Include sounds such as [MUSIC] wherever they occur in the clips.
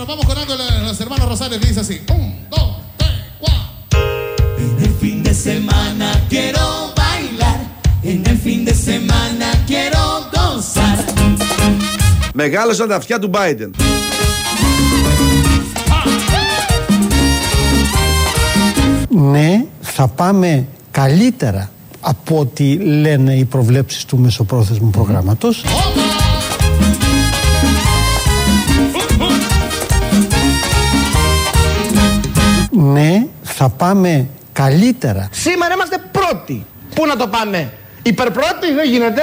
nos vamos con algo de los hermanos Rosales que dice así. Un, dos, tres, cuatro. En el fin de semana quiero bailar. En el fin de semana quiero gozar. Μεγάλωσαν τα αυτιά του Biden. ναι, θα πάμε καλύτερα από ό,τι λένε οι προβλέψεις του μεσοπρόθεσμου προγράμματος. Ναι, θα πάμε καλύτερα. Σήμερα είμαστε πρώτοι. Πού να το πάμε, υπερπρώτη, δεν γίνεται.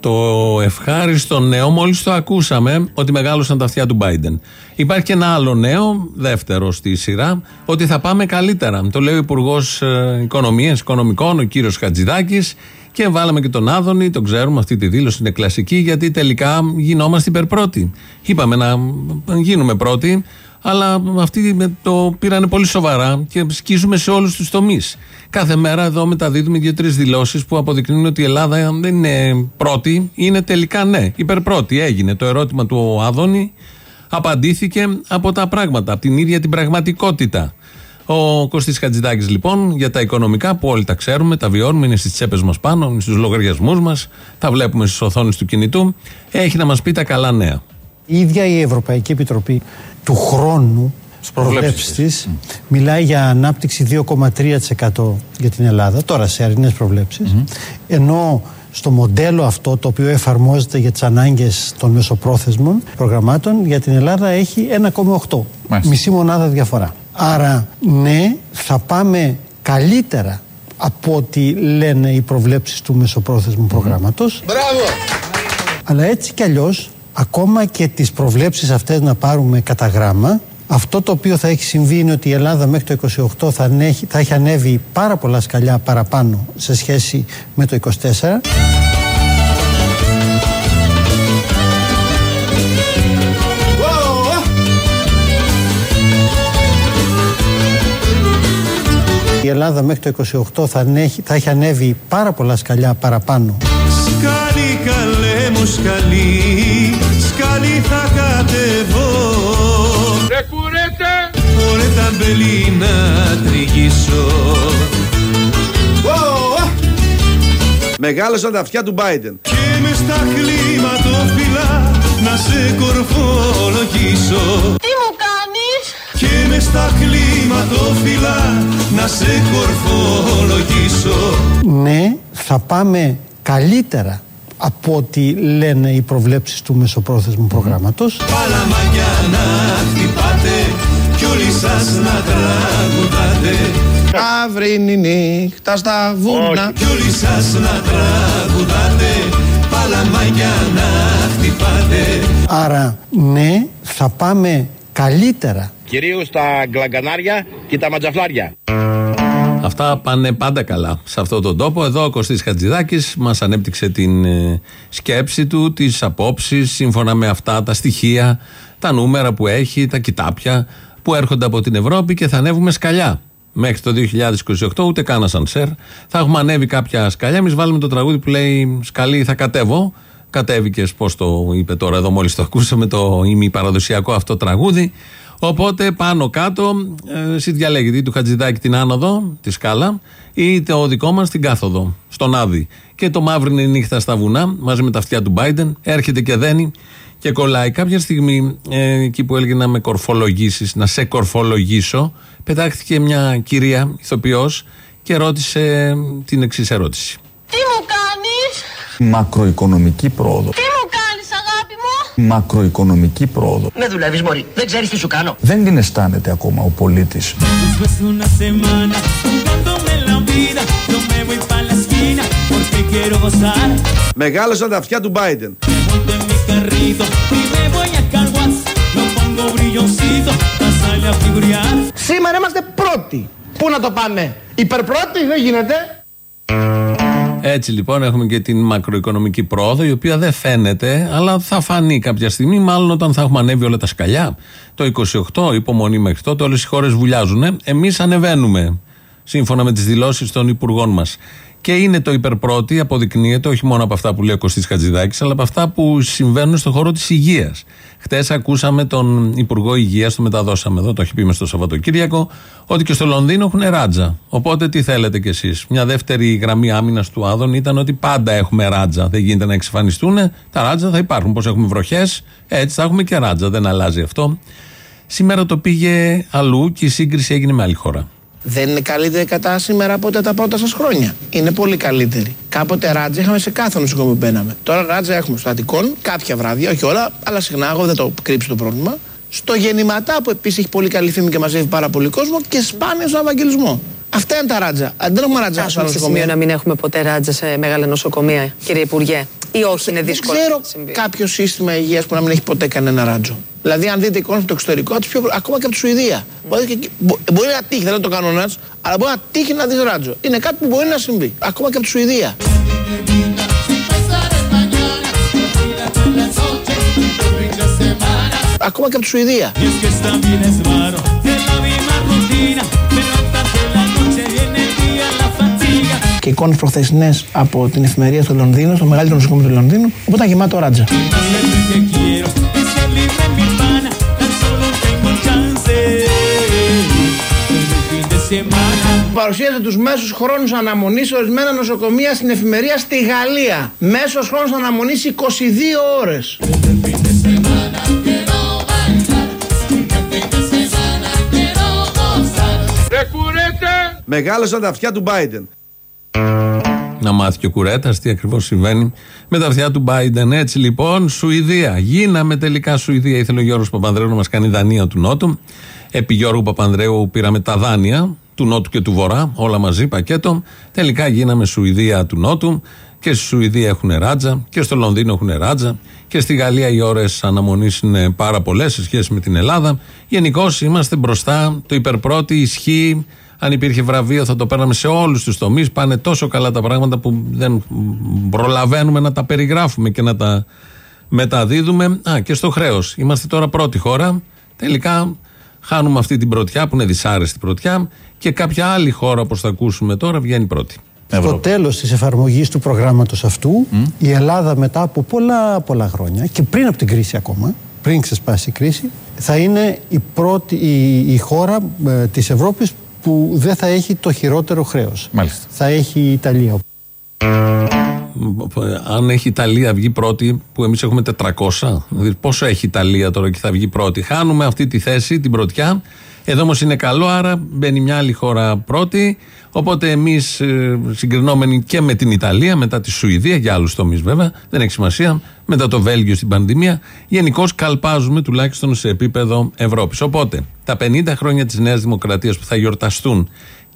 Το ευχάριστο νέο, μόλις το ακούσαμε, ότι μεγάλωσαν τα αυτιά του Biden. Υπάρχει και ένα άλλο νέο, δεύτερο στη σειρά, ότι θα πάμε καλύτερα. Το λέει ο Υπουργός Οικονομίας, Οικονομικών, ο κύριος Χατζηδάκης. Και βάλαμε και τον Άδωνη, τον ξέρουμε, αυτή τη δήλωση είναι κλασική, γιατί τελικά γινόμαστε υπερπρώτη. Είπαμε να γίνουμε πρώτοι, αλλά αυτοί το πήρανε πολύ σοβαρά και σκίζουμε σε όλους τους τομείς. Κάθε μέρα εδώ μεταδίδουμε δύο-τρεις δηλώσεις που αποδεικνύουν ότι η Ελλάδα δεν είναι πρώτη, είναι τελικά ναι, υπερπρώτη. Έγινε το ερώτημα του Άδωνη, απαντήθηκε από τα πράγματα, από την ίδια την πραγματικότητα. Ο Κωστής Χατζηδάκης λοιπόν για τα οικονομικά που όλοι τα ξέρουμε, τα βιώνουμε, είναι στις τσέπες μας πάνω, είναι στους λογαριασμούς μας, τα βλέπουμε στις οθόνες του κινητού, έχει να μας πει τα καλά νέα. Η ίδια η Ευρωπαϊκή Επιτροπή του χρόνου προβλέψεις της μιλάει για ανάπτυξη 2,3% για την Ελλάδα, τώρα σε αρινές προβλέψεις, ενώ στο μοντέλο αυτό το οποίο εφαρμόζεται για τις ανάγκες των μεσοπρόθεσμων προγραμμάτων για την Ελλάδα έχει 1,8. Μισή μονάδα διαφορά. Άρα ναι θα πάμε καλύτερα από ό,τι λένε οι προβλέψεις του μεσοπρόθεσμου προγράμματος. Μπράβο! Αλλά έτσι κι αλλιώς ακόμα και τις προβλέψεις αυτές να πάρουμε κατά γράμμα αυτό το οποίο θα έχει συμβεί είναι ότι η Ελλάδα μέχρι το 28 θα, ανέχει, θα έχει ανέβει πάρα πολλά σκαλιά παραπάνω σε σχέση με το 24. Η Ελλάδα μέχρι το 28 θα, ανέχει, θα έχει ανέβει πάρα πολλά σκαλιά παραπάνω. Σκάλι καλέ μου σκάλι, σκάλι θα κατεβώ. ¡Se curete! Ωραία τα μπελί να τριγίσω. Μεγάλωσαν τα αυτιά του Biden. Και μες στα κλίματοφυλά να σε κορφολογήσω. Τι μου κάνεις; Και μες στα κλίματοφυλά να σε κορφολογήσω. Ναι, θα πάμε καλύτερα από ό,τι λένε οι προβλέψεις του μεσοπρόθεσμου προγράμματος. Παλαμάκια να χτυπάτε κι όλοι σας να τραγουδάτε. Αύρινη νύχτα στα βούρνα. Κι όλοι σας να τραγουδάτε. Παλαμάκια να χτυπάτε. Άρα ναι, θα πάμε καλύτερα. Κυρίως τα γκλαγκανάρια και τα ματζαφλάρια. Αυτά πάνε πάντα καλά σε αυτόν τον τόπο. Εδώ ο Κωστής Χατζηδάκης μας ανέπτυξε την ε, σκέψη του, τις απόψεις, σύμφωνα με αυτά τα στοιχεία, τα νούμερα που έχει, τα κοιτάπια που έρχονται από την Ευρώπη και θα ανέβουμε σκαλιά. Μέχρι το 2028 ούτε καν ασανσέρ. Θα έχουμε ανέβει κάποια σκαλιά. Εμείς βάλουμε το τραγούδι που λέει Σκαλί θα κατέβω. Κατέβηκες, πώς το είπε τώρα εδώ, μόλις το ακούσαμε, το ημιπαραδοσιακό αυτό τραγούδι. Οπότε πάνω κάτω, ε, εσύ διαλέγετε ή του Χατζηδάκη την άνοδο, τη σκάλα, ή το δικό μας την κάθοδο, στον Άδη. Και το μαύρο είναι η νύχτα στα βουνά, μαζί με τα αυτιά του Biden, έρχεται και δένει και κολλάει. Κάποια στιγμή, ε, εκεί που έλεγε να με κορφολογήσεις, να σε κορφολογήσω, πετάχτηκε μια κυρία ηθοποιός και ρώτησε την εξής ερώτηση. Τι μου κάνεις; Μακροοικονομική πρόοδο. Τι μου κάνεις αγάπη μου; Μακροοικονομική πρόοδο. Με δουλεύεις μωρή, δεν ξέρεις τι σου κάνω. Δεν την αισθάνεται ακόμα ο πολίτης. Después de una semana jugándome la vida, yo me voy pa' la esquina porque quiero gozar. Μεγάλωσαν τα αυτιά του Biden. Monto en mi carrito y me voy a Carguas. Lo pongo brilloncito, para salir a figurear. Σήμερα είμαστε πρώτοι. Πού να το πάμε, υπερπρώτη, δεν γίνεται. Έτσι λοιπόν έχουμε και την μακροοικονομική πρόοδο η οποία δεν φαίνεται αλλά θα φανεί κάποια στιγμή μάλλον όταν θα έχουμε ανέβει όλα τα σκαλιά. Το 28 υπομονή μέχρι τότε όλες οι χώρες βουλιάζουν. Εμείς ανεβαίνουμε σύμφωνα με τις δηλώσεις των υπουργών μας. Και είναι το υπερπρώτη, αποδεικνύεται όχι μόνο από αυτά που λέει ο Κωστής Χατζηδάκης, αλλά από αυτά που συμβαίνουν στον χώρο της υγείας. Χτες ακούσαμε τον Υπουργό Υγείας, το μεταδώσαμε εδώ, το έχει πει μες στο Σαββατοκύριακο, ότι και στο Λονδίνο έχουν ράτζα. Οπότε τι θέλετε κι εσείς; Μια δεύτερη γραμμή άμυνας του Άδων ήταν ότι πάντα έχουμε ράτζα. Δεν γίνεται να εξαφανιστούν. Τα ράτζα θα υπάρχουν. Πώς έχουμε βροχές, έτσι θα έχουμε και ράτζα. Δεν αλλάζει αυτό. Σήμερα το πήγε αλλού και η σύγκριση έγινε με άλλη χώρα. Δεν είναι καλύτερη κατά σήμερα από ό,τι τα πρώτα σας χρόνια. Είναι πολύ καλύτερη. Κάποτε ράτζα είχαμε σε κάθε νοσοκομείο που μπαίναμε. Τώρα ράτζα έχουμε στο Αττικόν, κάποια βράδια, όχι όλα, αλλά συχνά εγώ δεν το κρύψω το πρόβλημα. Στο Γεννηματά που επίσης έχει πολύ καλή φήμη και μαζεύει πάρα πολύ κόσμο και σπάνια στον Ευαγγελισμό. Αυτά είναι τα ράτζα. Αν δεν έχουμε ράτζα στο Φτάσουμε σε σημείο νοσοκομείο. να μην έχουμε ποτέ ράτζα σε μεγάλα νοσοκομεία, κύριε Υπουργέ. Ή όχι, είναι δύσκολο. Δεν να ξέρω συμβεί. κάποιο σύστημα υγείας που να μην έχει ποτέ κανένα ράτζο. Δηλαδή, αν δείτε εικόνες από το εξωτερικό, από τις πιο, ακόμα και από τη Σουηδία. Μπορεί, και, εκεί- μπο- μπορεί να τύχει, δεν είναι το κανόνας, αλλά μπορεί να τύχει να δεις ράτζο. Είναι κάτι που μπορεί να συμβεί. Ακόμα και από τη Σουηδία. Ακόμα και από τη Σουηδία. Y es que está bien es raro, es la misma rutina, levantarte la noche y en el día la fatiga. Και εικόνες προχθεσινέ από την εφημερία στο Λονδίνο, στο μεγαλύτερο νοσοκομείο του Λονδίνου, όπου ήταν γεμάτο ράτζα. El fin de semana. Παρουσίασε τους μέσους χρόνους αναμονής σε ορισμένα νοσοκομεία στην εφημερία στη Γαλλία. Μέσος χρόνο αναμονής 22 ώρες. Μεγάλωσαν τα αυτιά του Biden. Να μάθει και ο Κουρέτας τι ακριβώς συμβαίνει με τα αυτιά του Biden. Έτσι λοιπόν, Σουηδία. Γίναμε τελικά Σουηδία. Ήθελε ο Γιώργος Παπανδρέου να μας κάνει δανεία του Νότου. Επί Γιώργου Παπανδρέου πήραμε τα δάνεια του Νότου και του Βορρά, όλα μαζί πακέτο. Τελικά γίναμε Σουηδία του Νότου. Και στη Σουηδία έχουν ράτζα και στο Λονδίνο έχουν ράτζα και στη Γαλλία οι ώρες αναμονής είναι πάρα πολλές σε σχέση με την Ελλάδα. Γενικώ είμαστε μπροστά. Το υπερπρώτη ισχύει. Αν υπήρχε βραβείο θα το παίρναμε σε όλους τους τομείς. Πάνε τόσο καλά τα πράγματα που δεν προλαβαίνουμε να τα περιγράφουμε και να τα μεταδίδουμε. Α, και στο χρέος. Είμαστε τώρα πρώτη χώρα. Τελικά χάνουμε αυτή την πρωτιά που είναι δυσάρεστη πρωτιά και κάποια άλλη χώρα όπως θα ακούσουμε τώρα βγαίνει πρώτη. Στο τέλος της εφαρμογής του προγράμματος αυτού, η Ελλάδα μετά από πολλά πολλά χρόνια και πριν από την κρίση ακόμα, πριν ξεσπάσει η κρίση, θα είναι η, πρώτη, η, η χώρα ε, της Ευρώπης που δεν θα έχει το χειρότερο χρέος. Μάλιστα. Θα έχει η Ιταλία. Αν έχει η Ιταλία βγει πρώτη, που εμείς έχουμε 400, δηλαδή πόσο έχει η Ιταλία τώρα και θα βγει πρώτη. Χάνουμε αυτή τη θέση, την πρωτιά. Εδώ όμως είναι καλό, άρα μπαίνει μια άλλη χώρα πρώτη. Οπότε εμείς συγκρινόμενοι και με την Ιταλία, μετά τη Σουηδία, για άλλους τομείς βέβαια, δεν έχει σημασία, μετά το Βέλγιο στην πανδημία, γενικώ καλπάζουμε τουλάχιστον σε επίπεδο Ευρώπης. Οπότε τα 50 χρόνια της Νέας Δημοκρατίας που θα γιορταστούν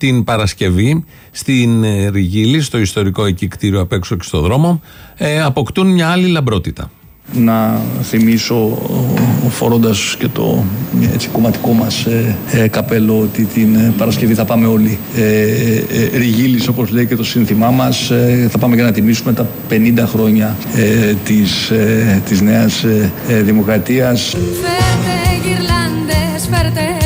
την Παρασκευή στην ε, Ριγίλη, στο ιστορικό εκεί κτίριο απ' έξω και στο δρόμο, ε, αποκτούν μια άλλη λαμπρότητα. να θυμίσω ε, φορώντας και το έτσι, κομματικό μας ε, ε, καπέλο ότι την ε, Παρασκευή θα πάμε όλοι ε, ε, ριγίλης όπως λέει και το σύνθημά μας ε, θα πάμε για να τιμήσουμε τα 50 χρόνια ε, της, ε, της νέας ε, ε, δημοκρατίας Φέρτε γυρλάντες, φέρτε μου μπάντες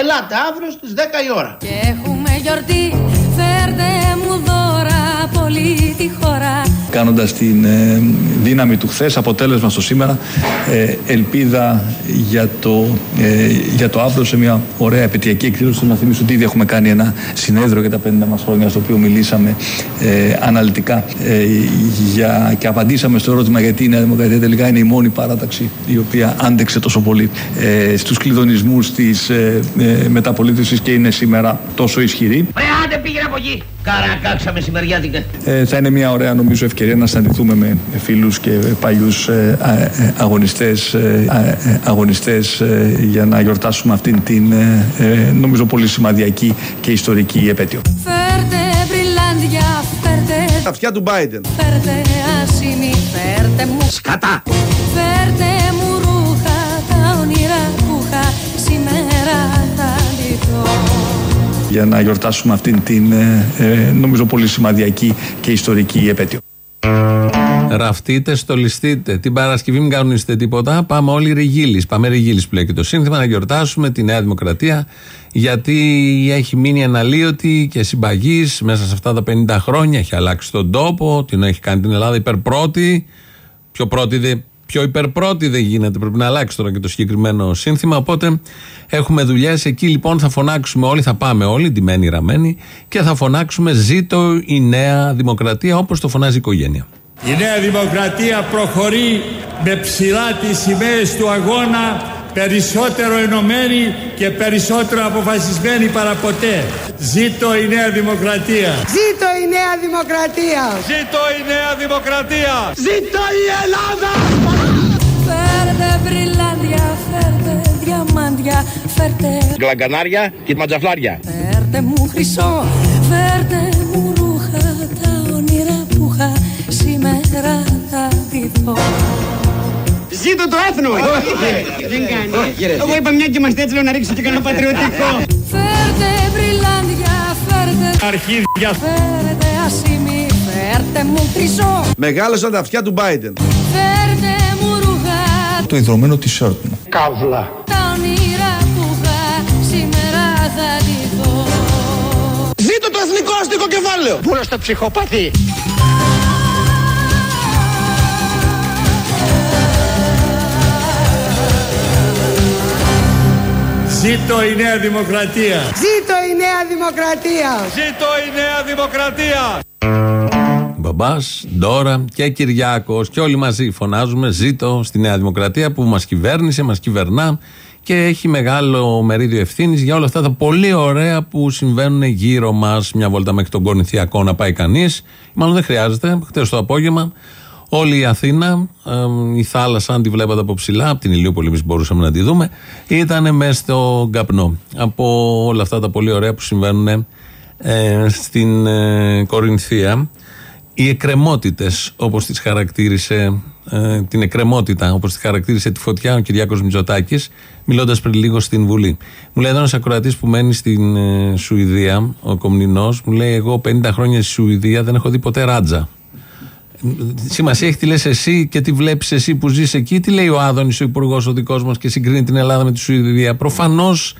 Ελάτε αύριο στις 10 η ώρα. Και έχουμε γιορτή, φέρτε μου δώρα πολύ τη χώρα κάνοντας την ε, δύναμη του χθες, αποτέλεσμα στο σήμερα, ε, ελπίδα για το, ε, για το αύριο σε μια ωραία επαιτειακή εκδήλωση. Να θυμίσω ότι ήδη έχουμε κάνει ένα συνέδριο για τα 50 μας χρόνια, στο οποίο μιλήσαμε ε, αναλυτικά ε, για, και απαντήσαμε στο ερώτημα γιατί η Νέα Δημοκρατία τελικά είναι η μόνη παράταξη η οποία άντεξε τόσο πολύ ε, στους κλειδονισμούς της ε, ε, μεταπολίτευσης και είναι σήμερα τόσο ισχυρή. Ρε άντε πήγαινε από εκεί. Καρακάξα μεσημεριάτικα. Ε, θα είναι μια ωραία νομίζω ευκαιρία να συναντηθούμε με φίλους και παλιούς ε, α- ε, αγωνιστές, ε, α- ε, αγωνιστές ε, για να γιορτάσουμε αυτήν την ε, ε, νομίζω πολύ σημαδιακή και ιστορική επέτειο. Φέρτε μπριλάντια, φέρτε Τα αυτιά του Biden. Φέρτε ασήμι, φέρτε μου Σκατά. Φέρτε για να γιορτάσουμε αυτήν την ε, ε, νομίζω πολύ σημαδιακή και ιστορική επέτειο. Ραφτείτε, στολιστείτε. Την Παρασκευή μην κανονίσετε τίποτα. Πάμε όλοι ρηγίλη. Πάμε ρηγίλη που λέει και το σύνθημα να γιορτάσουμε τη Νέα Δημοκρατία. Γιατί έχει μείνει αναλύωτη και συμπαγής μέσα σε αυτά τα 50 χρόνια. Έχει αλλάξει τον τόπο. Την έχει κάνει την Ελλάδα υπερπρώτη. Πιο πρώτη δεν πιο υπερπρώτη δεν γίνεται. Πρέπει να αλλάξει τώρα και το συγκεκριμένο σύνθημα. Οπότε έχουμε δουλειές. Εκεί λοιπόν θα φωνάξουμε όλοι, θα πάμε όλοι, ντυμένοι, ραμμένοι, και θα φωνάξουμε Ζήτω η νέα δημοκρατία όπως το φωνάζει η οικογένεια. Η Νέα Δημοκρατία προχωρεί με ψηλά τις σημαίες του αγώνα περισσότερο ενωμένη και περισσότερο αποφασισμένη παραποτέ. Ζήτω η Νέα Δημοκρατία. Ζήτω η Νέα Δημοκρατία. Ζήτω η Νέα Δημοκρατία. Ζήτω η Ελλάδα. Φέρτε μπριλάντια, φέρτε διαμάντια, φέρτε Γλαγκανάρια και ματζαφλάρια. Φέρτε μου χρυσό, φέρτε μου ρούχα Τα όνειρα που είχα σήμερα θα διδώ Ζήτω το έθνο. Δεν κάνει. Εγώ είπα μια και είμαστε έτσι λέω να ρίξω και κανένα πατριωτικό. Φέρτε μπριλάντια, φέρτε Αρχίδια. Φέρτε ασήμι, φέρτε μου χρυσό Μεγάλωσαν τα αυτιά του Biden. Φέρτε μου ρούχα Το ιδρωμένο t-shirt μου. Καύλα. Τα όνειρα που είχα σήμερα θα διδώ Ζήτω το εθνικό αστικό κεφάλαιο. Πού στο ψυχοπαθή. Ζήτω η Νέα Δημοκρατία. Ζήτω η Νέα Δημοκρατία. Ζήτω η Νέα Δημοκρατία. Μπαμπάς, Ντόρα και Κυριάκος και όλοι μαζί φωνάζουμε ζήτω στη Νέα Δημοκρατία που μας κυβέρνησε, μας κυβερνά και έχει μεγάλο μερίδιο ευθύνης για όλα αυτά τα πολύ ωραία που συμβαίνουν γύρω μας. Μια βόλτα μέχρι τον Κορινθιακό να πάει κανείς. Μάλλον δεν χρειάζεται. Χθε το απόγευμα όλη η Αθήνα, ε, η θάλασσα, αν τη βλέπατε από ψηλά, από την Ηλιούπολη, εμείς μπορούσαμε να τη δούμε, ήταν μέσα στο καπνό. Από όλα αυτά τα πολύ ωραία που συμβαίνουν ε, στην ε, Κορινθία. Οι εκκρεμότητες, όπως τις χαρακτήρισε, ε, την εκκρεμότητα, όπως τη χαρακτήρισε τη φωτιά ο Κυριάκος Μητσοτάκης, μιλώντας πριν λίγο στην Βουλή. Μου λέει εδώ ένας ακροατής που μένει στην ε, Σουηδία, ο Κομνηνός, μου λέει: Εγώ 50 χρόνια στη Σουηδία δεν έχω δει ποτέ ράτζα. Σημασία έχει τι λες εσύ και τι βλέπεις εσύ που ζεις εκεί. Τι λέει ο Άδωνης, ο υπουργός, ο δικός μας και συγκρίνει την Ελλάδα με τη Σουηδία. Προφανώς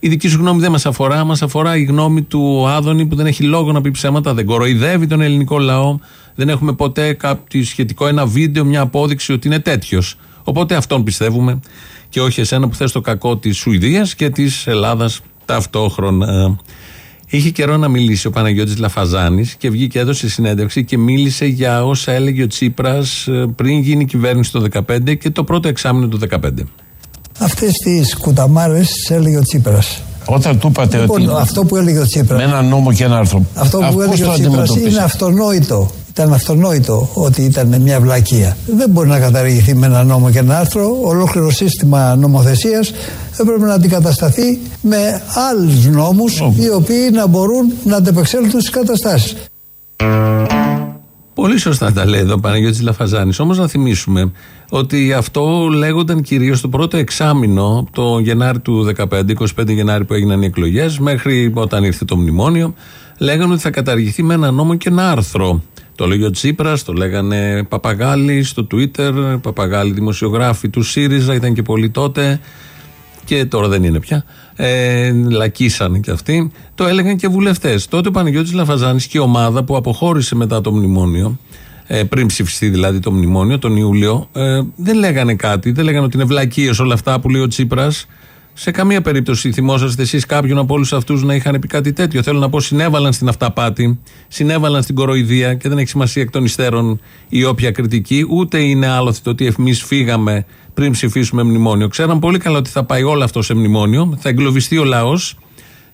η δική σου γνώμη δεν μας αφορά. Μας αφορά η γνώμη του Άδωνη που δεν έχει λόγο να πει ψέματα, δεν κοροϊδεύει τον ελληνικό λαό. Δεν έχουμε ποτέ κάποιο σχετικό ένα βίντεο, μια απόδειξη ότι είναι τέτοιος. Οπότε αυτόν πιστεύουμε και όχι εσένα που θες το κακό της Σουηδίας και της Ελλάδας ταυτόχρονα. Είχε καιρό να μιλήσει ο Παναγιώτης Λαφαζάνης και βγήκε έδωσε συνέντευξη και μίλησε για όσα έλεγε ο Τσίπρας ε, πριν γίνει κυβέρνηση το 2015 και το πρώτο εξάμεινο του 2015. Αυτές τις κουταμάρες τις έλεγε ο Τσίπρας. Όταν του είπατε Λοιπόν, ότι. αυτό που έλεγε ο Τσίπρας. Με ένα νόμο και ένα άρθρο. Αυτό που πώς έλεγε το ο Τσίπρας αντιμετωπίσατε; είναι αυτονόητο. Ήταν αυτονόητο ότι ήταν μια βλακεία. Δεν μπορεί να καταργηθεί με ένα νόμο και ένα άρθρο. Ολόκληρο σύστημα νομοθεσίας έπρεπε να αντικατασταθεί με άλλους νόμους οι οποίοι να μπορούν να αντεπεξέλθουν στις καταστάσεις. Πολύ σωστά τα λέει εδώ ο Παναγιώτης Λαφαζάνης. Όμως να θυμίσουμε ότι αυτό λέγονταν κυρίως το πρώτο εξάμεινο το Γενάρη του 2015, 25 Γενάρη που έγιναν οι εκλογές, μέχρι όταν ήρθε το μνημόνιο, λέγανε ότι θα καταργηθεί με ένα νόμο και ένα άρθρο. Το λέγει ο Τσίπρας, το λέγανε Παπαγάλοι στο Twitter, Παπαγάλοι δημοσιογράφοι του ΣΥΡΙΖΑ, ήταν και πολλοί τότε και τώρα δεν είναι πια. Ε, λακίσανε και αυτοί. Το έλεγαν και βουλευτές. Τότε ο Παναγιώτης Λαφαζάνης και η ομάδα που αποχώρησε μετά το μνημόνιο, ε, πριν ψηφιστεί δηλαδή το μνημόνιο, τον Ιούλιο, ε, δεν λέγανε κάτι. Δεν λέγανε ότι είναι βλακίες όλα αυτά που λέει ο Τσίπρας. Σε καμία περίπτωση θυμόσαστε εσείς κάποιον από όλους αυτούς να είχαν πει κάτι τέτοιο. Θέλω να πω, συνέβαλαν στην αυταπάτη, συνέβαλαν στην κοροϊδία και δεν έχει σημασία εκ των υστέρων η όποια κριτική, ούτε είναι άλοθητο ότι εμείς φύγαμε πριν ψηφίσουμε μνημόνιο. Ξέραν πολύ καλά ότι θα πάει όλο αυτό σε μνημόνιο, θα εγκλωβιστεί ο λαός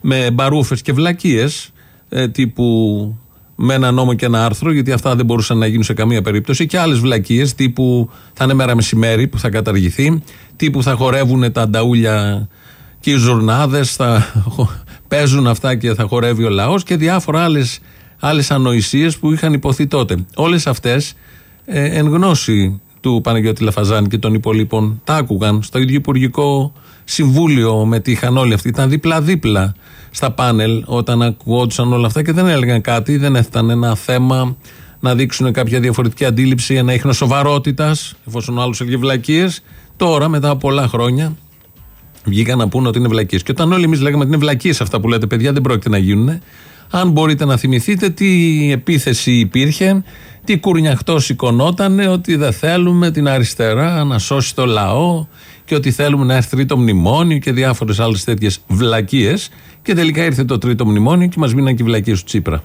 με μπαρούφες και βλακίες ε, τύπου με ένα νόμο και ένα άρθρο, γιατί αυτά δεν μπορούσαν να γίνουν σε καμία περίπτωση, και άλλες βλακίες τύπου θα είναι μέρα μεσημέρι που θα καταργηθεί, τύπου θα χορεύουν τα νταούλια και οι ζουρνάδες, θα παίζουν αυτά και θα χορεύει ο λαός και διάφορα άλλες άλλες ανοησίες που είχαν υποθεί τότε. Όλες αυτές ε, εν γνώση του Παναγιώτη Λαφαζάνη και των υπολείπων τα άκουγαν στο ίδιο Υπουργικό Συμβούλιο μετήχαν όλοι αυτοί. Ήταν δίπλα-δίπλα στα πάνελ όταν ακουγόντουσαν όλα αυτά και δεν έλεγαν κάτι, δεν έφτανε ένα θέμα να δείξουν κάποια διαφορετική αντίληψη, ένα ίχνος σοβαρότητας, εφόσον ο άλλος έλεγε βλακίες. Τώρα, μετά από πολλά χρόνια, βγήκαν να πούνε ότι είναι βλακίες. Και όταν όλοι εμείς λέγαμε ότι είναι βλακίες αυτά που λέτε, παιδιά, δεν πρόκειται να γίνουν. Αν μπορείτε να θυμηθείτε τι επίθεση υπήρχε, τι κουρνιαχτό σηκωνόταν, ότι δεν θέλουμε την αριστερά να σώσει το λαό και ότι θέλουμε να έρθει τρίτο μνημόνιο και διάφορες άλλες τέτοιες βλακίες. Και τελικά ήρθε το τρίτο μνημόνιο και μας μείναν και οι βλακίες του Τσίπρα.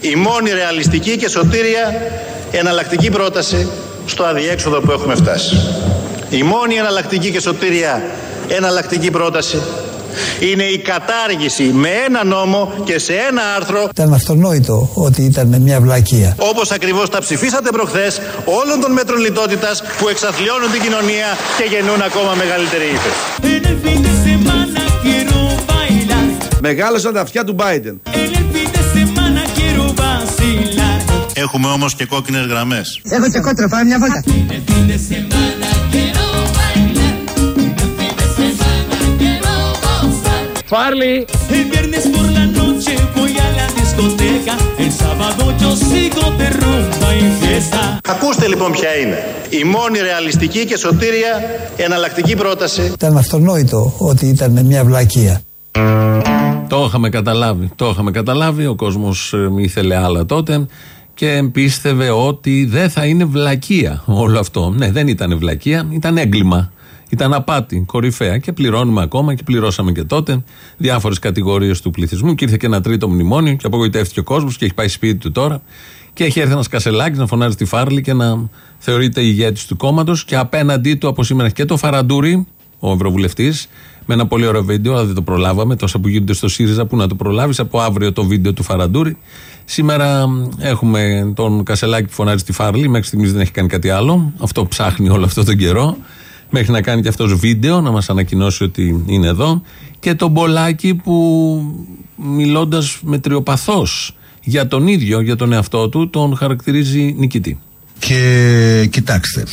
Η μόνη ρεαλιστική και σωτήρια εναλλακτική πρόταση στο αδιέξοδο που έχουμε φτάσει. Η μόνη εναλλακτική και σωτήρια εναλλακτική πρόταση είναι η κατάργηση με ένα νόμο και σε ένα άρθρο Ήταν αυτονόητο ότι ήταν μια βλακεία. όπως ακριβώς τα ψηφίσατε προχθές όλων των μέτρων λιτότητας που εξαθλιώνουν την κοινωνία και γεννούν ακόμα μεγαλύτερη ύφεση. Μεγάλωσαν τα αυτιά του Biden. Έχουμε όμως και κόκκινες γραμμές. Έχω και κότρο, πάμε μια βόλτα. Φάρλι! El viernes por la noche voy a la discoteca. El sábado yo sigo de rumba y fiesta. Ακούστε λοιπόν ποια είναι. Η μόνη ρεαλιστική και σωτήρια εναλλακτική πρόταση Ήταν αυτονόητο ότι ήταν μια βλακεία. Το είχαμε καταλάβει. Το είχαμε καταλάβει. Ο κόσμος ήθελε άλλα τότε και πίστευε ότι δεν θα είναι βλακεία όλο αυτό. Ναι, δεν ήταν βλακεία, ήταν έγκλημα. Ήταν απάτη, κορυφαία και πληρώνουμε ακόμα και πληρώσαμε και τότε διάφορες κατηγορίες του πληθυσμού. Και ήρθε και ένα τρίτο μνημόνιο και απογοητεύτηκε ο κόσμος και έχει πάει σπίτι του τώρα. Και έχει έρθει ένας κασελάκι να φωνάζει τη φάρλη και να θεωρείται ηγέτης του κόμματος. Και απέναντί του από σήμερα και το Φαραντούρι, ο Ευρωβουλευτής, με ένα πολύ ωραίο βίντεο, αλλά δεν το προλάβαμε. Τόσα που γίνονται στο ΣΥΡΙΖΑ που να το προλάβεις. Από αύριο το βίντεο του Φαραντούρι. Σήμερα έχουμε τον Κασελάκη που φωνάζει τη Φάρλη. Μέχρι στιγμής δεν έχει κάνει κάτι άλλο. Αυτό ψάχνει όλο αυτό τον καιρό. Μέχρι να κάνει και αυτός βίντεο, να μας ανακοινώσει ότι είναι εδώ. Και τον Πολάκη που μιλώντας μετριοπαθώ για τον ίδιο, για τον εαυτό του, τον χαρακτηρίζει νικητή. Και κοιτάξτε,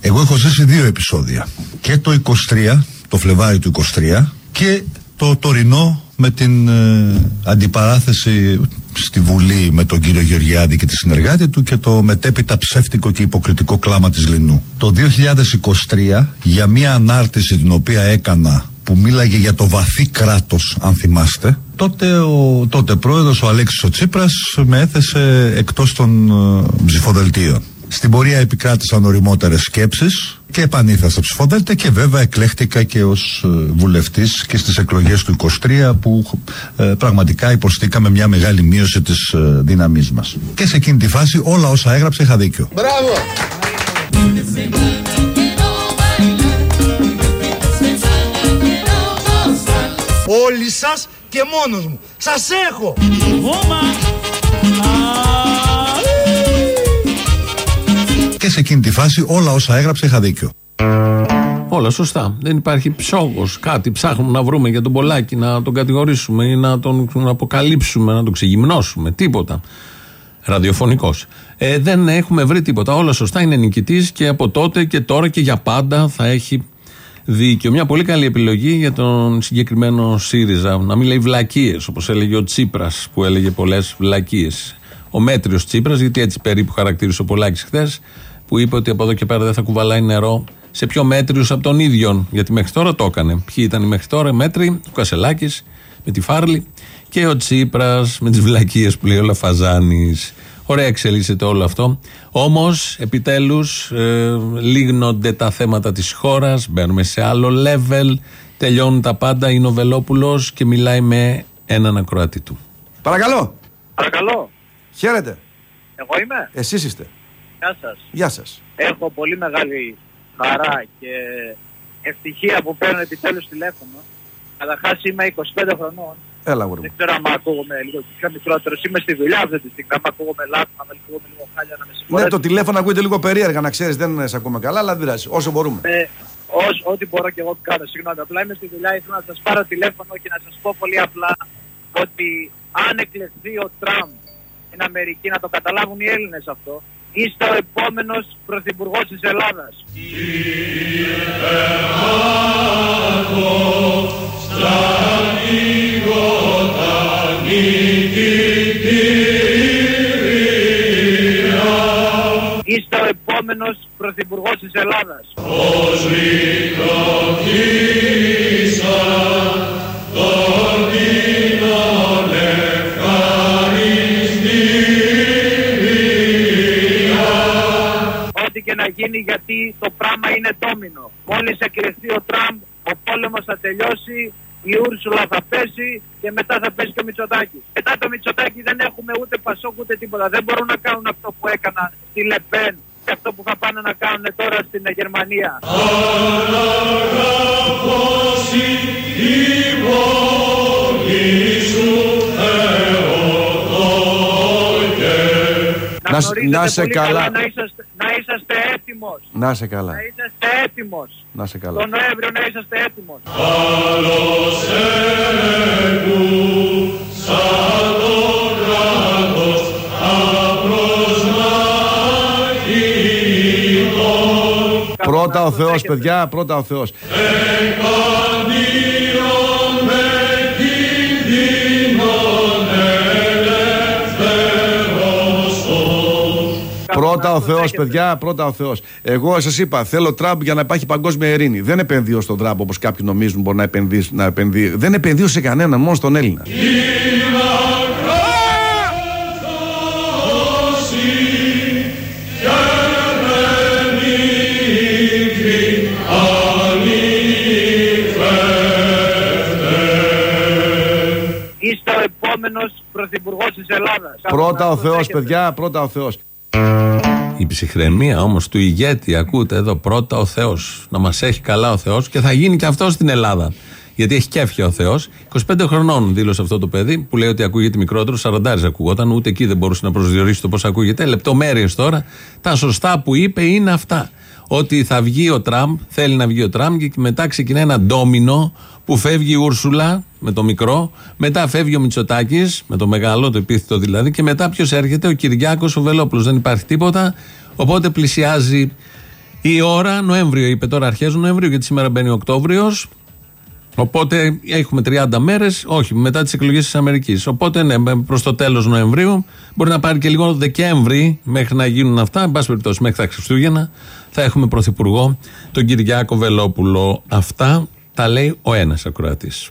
εγώ έχω ζήσει δύο επεισόδια. Και το 23, το Φλεβάρι του 23 και το τωρινό με την ε, αντιπαράθεση στη Βουλή με τον κύριο Γεωργιάδη και τη συνεργάτη του και το μετέπειτα ψεύτικο και υποκριτικό κλάμα της Λινού. Το 2023 για μια ανάρτηση την οποία έκανα που μίλαγε για το βαθύ κράτος αν θυμάστε τότε ο τότε πρόεδρος ο Αλέξης ο Τσίπρας με έθεσε εκτός των ε, ψηφοδελτίων. Στην πορεία επικράτησαν οριμότερες σκέψεις και επανήλθα στα ψηφοδέλτια και βέβαια εκλέχτηκα και ως ε, βουλευτής και στις εκλογές του 23 που ε, πραγματικά υποστήκαμε μια μεγάλη μείωση της ε, δύναμής μας. Και σε εκείνη τη φάση όλα όσα έγραψε είχα δίκιο. Μπράβο! Όλοι σας και μόνος μου. Σας έχω! Και σε εκείνη τη φάση όλα όσα έγραψε είχα δίκιο. Όλα σωστά. Δεν υπάρχει ψόγος. Κάτι ψάχνουμε να βρούμε για τον Πολάκη, να τον κατηγορήσουμε ή να τον αποκαλύψουμε, να τον ξεγυμνώσουμε. Τίποτα. Ραδιοφωνικός. Ε, δεν έχουμε βρει τίποτα. Όλα σωστά. Είναι νικητής και από τότε και τώρα και για πάντα θα έχει δίκιο. Μια πολύ καλή επιλογή για τον συγκεκριμένο ΣΥΡΙΖΑ. Να μην λέει βλακίες, όπως έλεγε ο Τσίπρας, που έλεγε πολλές βλακίες. Ο μέτριος Τσίπρας, γιατί έτσι περίπου χαρακτήρισε ο Πολάκης χθες, που είπε ότι από εδώ και πέρα δεν θα κουβαλάει νερό σε πιο μέτριους από τον ίδιο. Γιατί μέχρι τώρα το έκανε. Ποιοι ήταν οι μέχρι τώρα μέτροι, ο Κασελάκης με τη Φάρλη και ο Τσίπρας με τις βλακίες που λέει ο Λαφαζάνης. Ωραία εξελίσσεται όλο αυτό. Όμως, επιτέλους, ε, λύγνονται τα θέματα της χώρας, μπαίνουμε σε άλλο level, τελειώνουν τα πάντα. Είναι ο Βελόπουλος και μιλάει με έναν ακροατή του. Παρακαλώ. Παρακαλώ. Χαίρετε. Εγώ είμαι. Εσείς είστε. Γεια σας. Γεια σας. Έχω πολύ μεγάλη χαρά και ευτυχία που παίρνω επιτέλους τηλέφωνο. Καταρχάς είμαι 25 χρονών. Έλα, γουρ Δεν ξέρω αν ακούγομαι λίγο πιο μικρότερος. Είμαι στη δουλειά αυτή τη στιγμή. Αν ακούγομαι λάθος, να με ακούγομαι λίγο χάλια, να με Ναι, συγχωρέσετε. το τηλέφωνο ακούγεται λίγο περίεργα, να ξέρεις, δεν σε ακούμε καλά, αλλά δεν πειράζει. Όσο μπορούμε. Ε, ως- ό,τι μπορώ και εγώ κάνω. Συγγνώμη, απλά είμαι στη δουλειά. Ήθελα να σας πάρω τηλέφωνο και να σας πω πολύ απλά ότι αν εκλεχθεί ο Τραμπ στην Αμερική, να το καταλάβουν οι Έλληνες αυτό, είστε ο επόμενος Πρωθυπουργός της Ελλάδας. Είστε ο επόμενος πρωθυπουργός της Ελλάδας. Ως τον δεινόν ευχαριστή Ό,τι και να γίνει γιατί το πράγμα είναι ντόμινο. Μόλις εκλεχθεί ο Τραμπ, ο πόλεμος θα τελειώσει, η Ούρσουλα θα πέσει και μετά θα πέσει και ο Μητσοτάκης. Μετά το Μητσοτάκη δεν έχουμε ούτε Πασόκ ούτε τίποτα. Δεν μπορούν να κάνουν αυτό που έκαναν στη Λεπέν και αυτό που θα πάνε να κάνουν τώρα στην Γερμανία. Να, σ- γνωρίζετε να σε πολύ καλά. Να είσαστε, να είσαστε έτοιμος. Να σε καλά. Να είσαστε έτοιμος. Να σε καλά. Τον Νοέμβριο να είσαστε έτοιμος. Πρώτα ο Θεός, παιδιά, πρώτα ο Θεός. Πρώτα ο Θεός, παιδιά, πρώτα ο Θεός. Εγώ σας είπα, θέλω Τραμπ για να υπάρχει παγκόσμια ειρήνη. Δεν επενδύω στον Τραμπ όπως κάποιοι νομίζουν μπορεί να επενδύσει. Να επενδύει. Δεν επενδύω σε κανέναν, μόνο στον Έλληνα. Είστε ο επόμενος πρωθυπουργός της Ελλάδας. Πρώτα ο Αυτό Θεός, έχετε. παιδιά, πρώτα ο Θεός. Η ψυχραιμία όμως του ηγέτη, ακούτε εδώ πρώτα ο Θεός. Να μας έχει καλά ο Θεός και θα γίνει και αυτό στην Ελλάδα. Γιατί έχει κέφια ο Θεός. 25 χρονών δήλωσε αυτό το παιδί που λέει ότι ακούγεται μικρότερο, 40 ακούγονταν, ούτε εκεί δεν μπορούσε να προσδιορίσει το πώς ακούγεται. Λεπτομέρειες τώρα. Τα σωστά που είπε είναι αυτά. Ότι θα βγει ο Τραμπ, θέλει να βγει ο Τραμπ και μετά ξεκινάει ένα ντόμινο που φεύγει η Ούρσουλα με το μικρό, μετά φεύγει ο Μητσοτάκης με το μεγάλο, το επίθετο δηλαδή, και μετά ποιος έρχεται, ο Κυριάκος ο Βελόπουλο. Δεν υπάρχει τίποτα. Οπότε πλησιάζει η ώρα, Νοέμβριο είπε τώρα, αρχές Νοέμβριο, γιατί σήμερα μπαίνει Οκτώβριος. Οπότε έχουμε 30 μέρες, όχι, μετά τις εκλογές της Αμερικής. Οπότε ναι, προς το τέλος Νοεμβρίου, μπορεί να πάρει και λίγο Δεκέμβρη μέχρι να γίνουν αυτά. Εν πάση περιπτώσει, μέχρι τα Χριστούγεννα θα έχουμε πρωθυπουργό τον Κυριάκο Βελόπουλο. Αυτά τα λέει ο ένας ακροατής.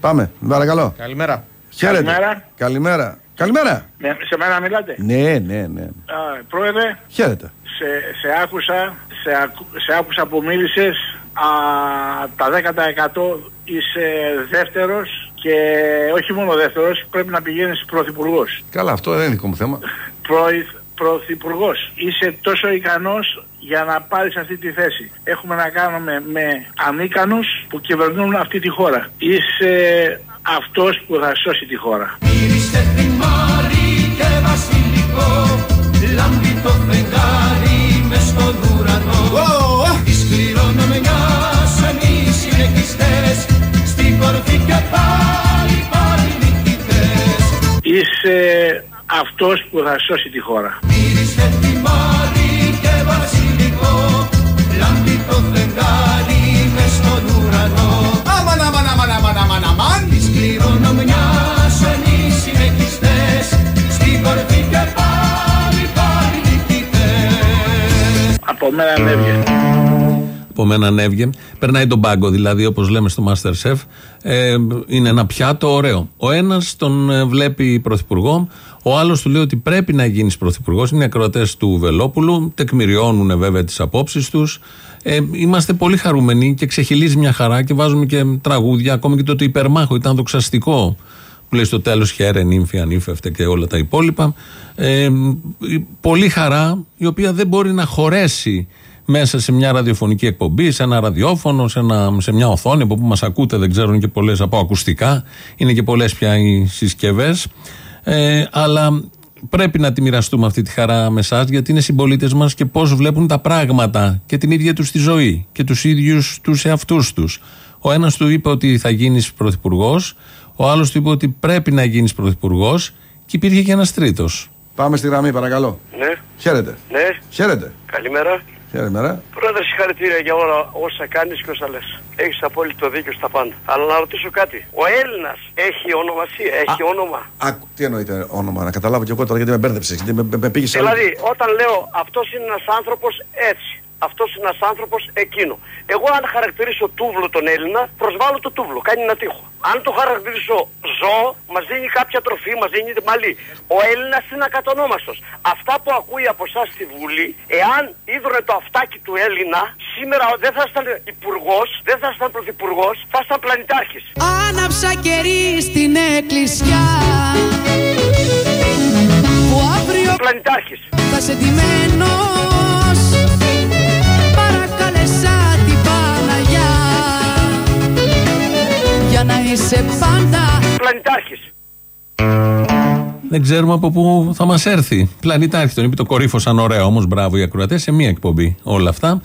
Πάμε, παρακαλώ. Καλημέρα. Χαίρετε. Καλημέρα. Καλημέρα. Καλημέρα. Ναι, σε μένα μιλάτε; Ναι, ναι, ναι. Α, πρόεδρε, Χαίρετε. σε, σε άκουσα, σε, ακου- σε άκουσα που μίλησες α, τα 10% είσαι δεύτερος και όχι μόνο δεύτερος, πρέπει να πηγαίνεις πρωθυπουργός. Καλά, αυτό δεν είναι δικό μου θέμα. Πρωι- Πρωθυπουργός. Είσαι τόσο ικανός για να πάρεις αυτή τη θέση. Έχουμε να κάνουμε με ανίκανους που κυβερνούν αυτή τη χώρα. Είσαι αυτός που θα σώσει τη χώρα. Μύριστε θυμάρι και βασιλικό Λάμπει το φεγγάρι μες στον ουρανό Της κληρονομιάς εμείς συνεχιστές Στην κορφή και πάλι πάλι νικητές Είσαι αυτός που θα σώσει τη χώρα. Μύριστε θυμάρι Από μένα ανέβγε. από μένα ανέβγε. Περνάει τον πάγκο, δηλαδή, όπως λέμε στο Masterchef. Ε, είναι ένα πιάτο ωραίο. Ο ένας τον ε, βλέπει πρωθυπουργό, ο άλλος του λέει ότι πρέπει να γίνεις πρωθυπουργός. Είναι ακροατές του Βελόπουλου, τεκμηριώνουν βέβαια τις απόψεις τους. Ε, είμαστε πολύ χαρούμενοι και ξεχυλίζει μια χαρά και βάζουμε και τραγούδια. Ακόμη και το ότι υπερμάχο ήταν δοξαστικό που λέει στο τέλος χαίρε, νύμφη, ανήφευτε και όλα τα υπόλοιπα. Ε, πολύ χαρά η οποία δεν μπορεί να χωρέσει μέσα σε μια ραδιοφωνική εκπομπή, σε ένα ραδιόφωνο, σε, ένα, σε μια οθόνη από που μας ακούτε, δεν ξέρω, είναι και πολλές από ακουστικά, είναι και πολλές πια οι συσκευές. Ε, αλλά πρέπει να τη μοιραστούμε αυτή τη χαρά με εσάς, γιατί είναι συμπολίτες μας και πώς βλέπουν τα πράγματα και την ίδια τους τη ζωή και τους ίδιους τους εαυτούς τους. Ο ένας του είπε ότι θα γίνεις πρωθυπουργός, ο άλλος του είπε ότι πρέπει να γίνεις πρωθυπουργός και υπήρχε και ένας τρίτος. Πάμε στη γραμμή, παρακαλώ. Ναι, Χαίρετε. ναι. Χαίρετε. Καλημέρα. Χαίρετε. Πρόεδρε, συγχαρητήρια για όλα όσα κάνεις και όσα λες. Έχεις απόλυτο δίκιο στα πάντα. Αλλά να ρωτήσω κάτι. Ο Έλληνας έχει ονομασία, έχει όνομα; Α, τι εννοείται όνομα, να καταλάβω κι εγώ τώρα γιατί με μπέρδεψες. Γιατί με, με, με πήγες σε άλλο. Δηλαδή, όταν λέω αυτός είναι ένας άνθρωπος έτσι. Αυτός είναι ένας άνθρωπος εκείνο. Εγώ, αν χαρακτηρίσω τούβλο τον Έλληνα, προσβάλλω το τούβλο. Κάνει ένα τείχο. Αν το χαρακτηρίσω ζώο, μας δίνει κάποια τροφή, μας δίνει μαλλί. Ο Έλληνας είναι ακατονόμαστος. Αυτά που ακούει από εσάς στη Βουλή, εάν είδωρε το αυτάκι του Έλληνα, σήμερα δεν θα ήσταν υπουργός, δεν θα ήσταν πρωθυπουργός, θα ήσταν πλανητάρχης. Άναψα κερί στην εκκλησιά Που αύριο Πλανητάρχης θα σε ντυμένος Για να είσαι πάντα Πλανητάρχης Δεν ξέρουμε από πού θα μας έρθει. Πλανητάρχη τον είπε, το κορύφωσαν ωραία όμως. Μπράβο οι ακροατές σε μία εκπομπή όλα αυτά.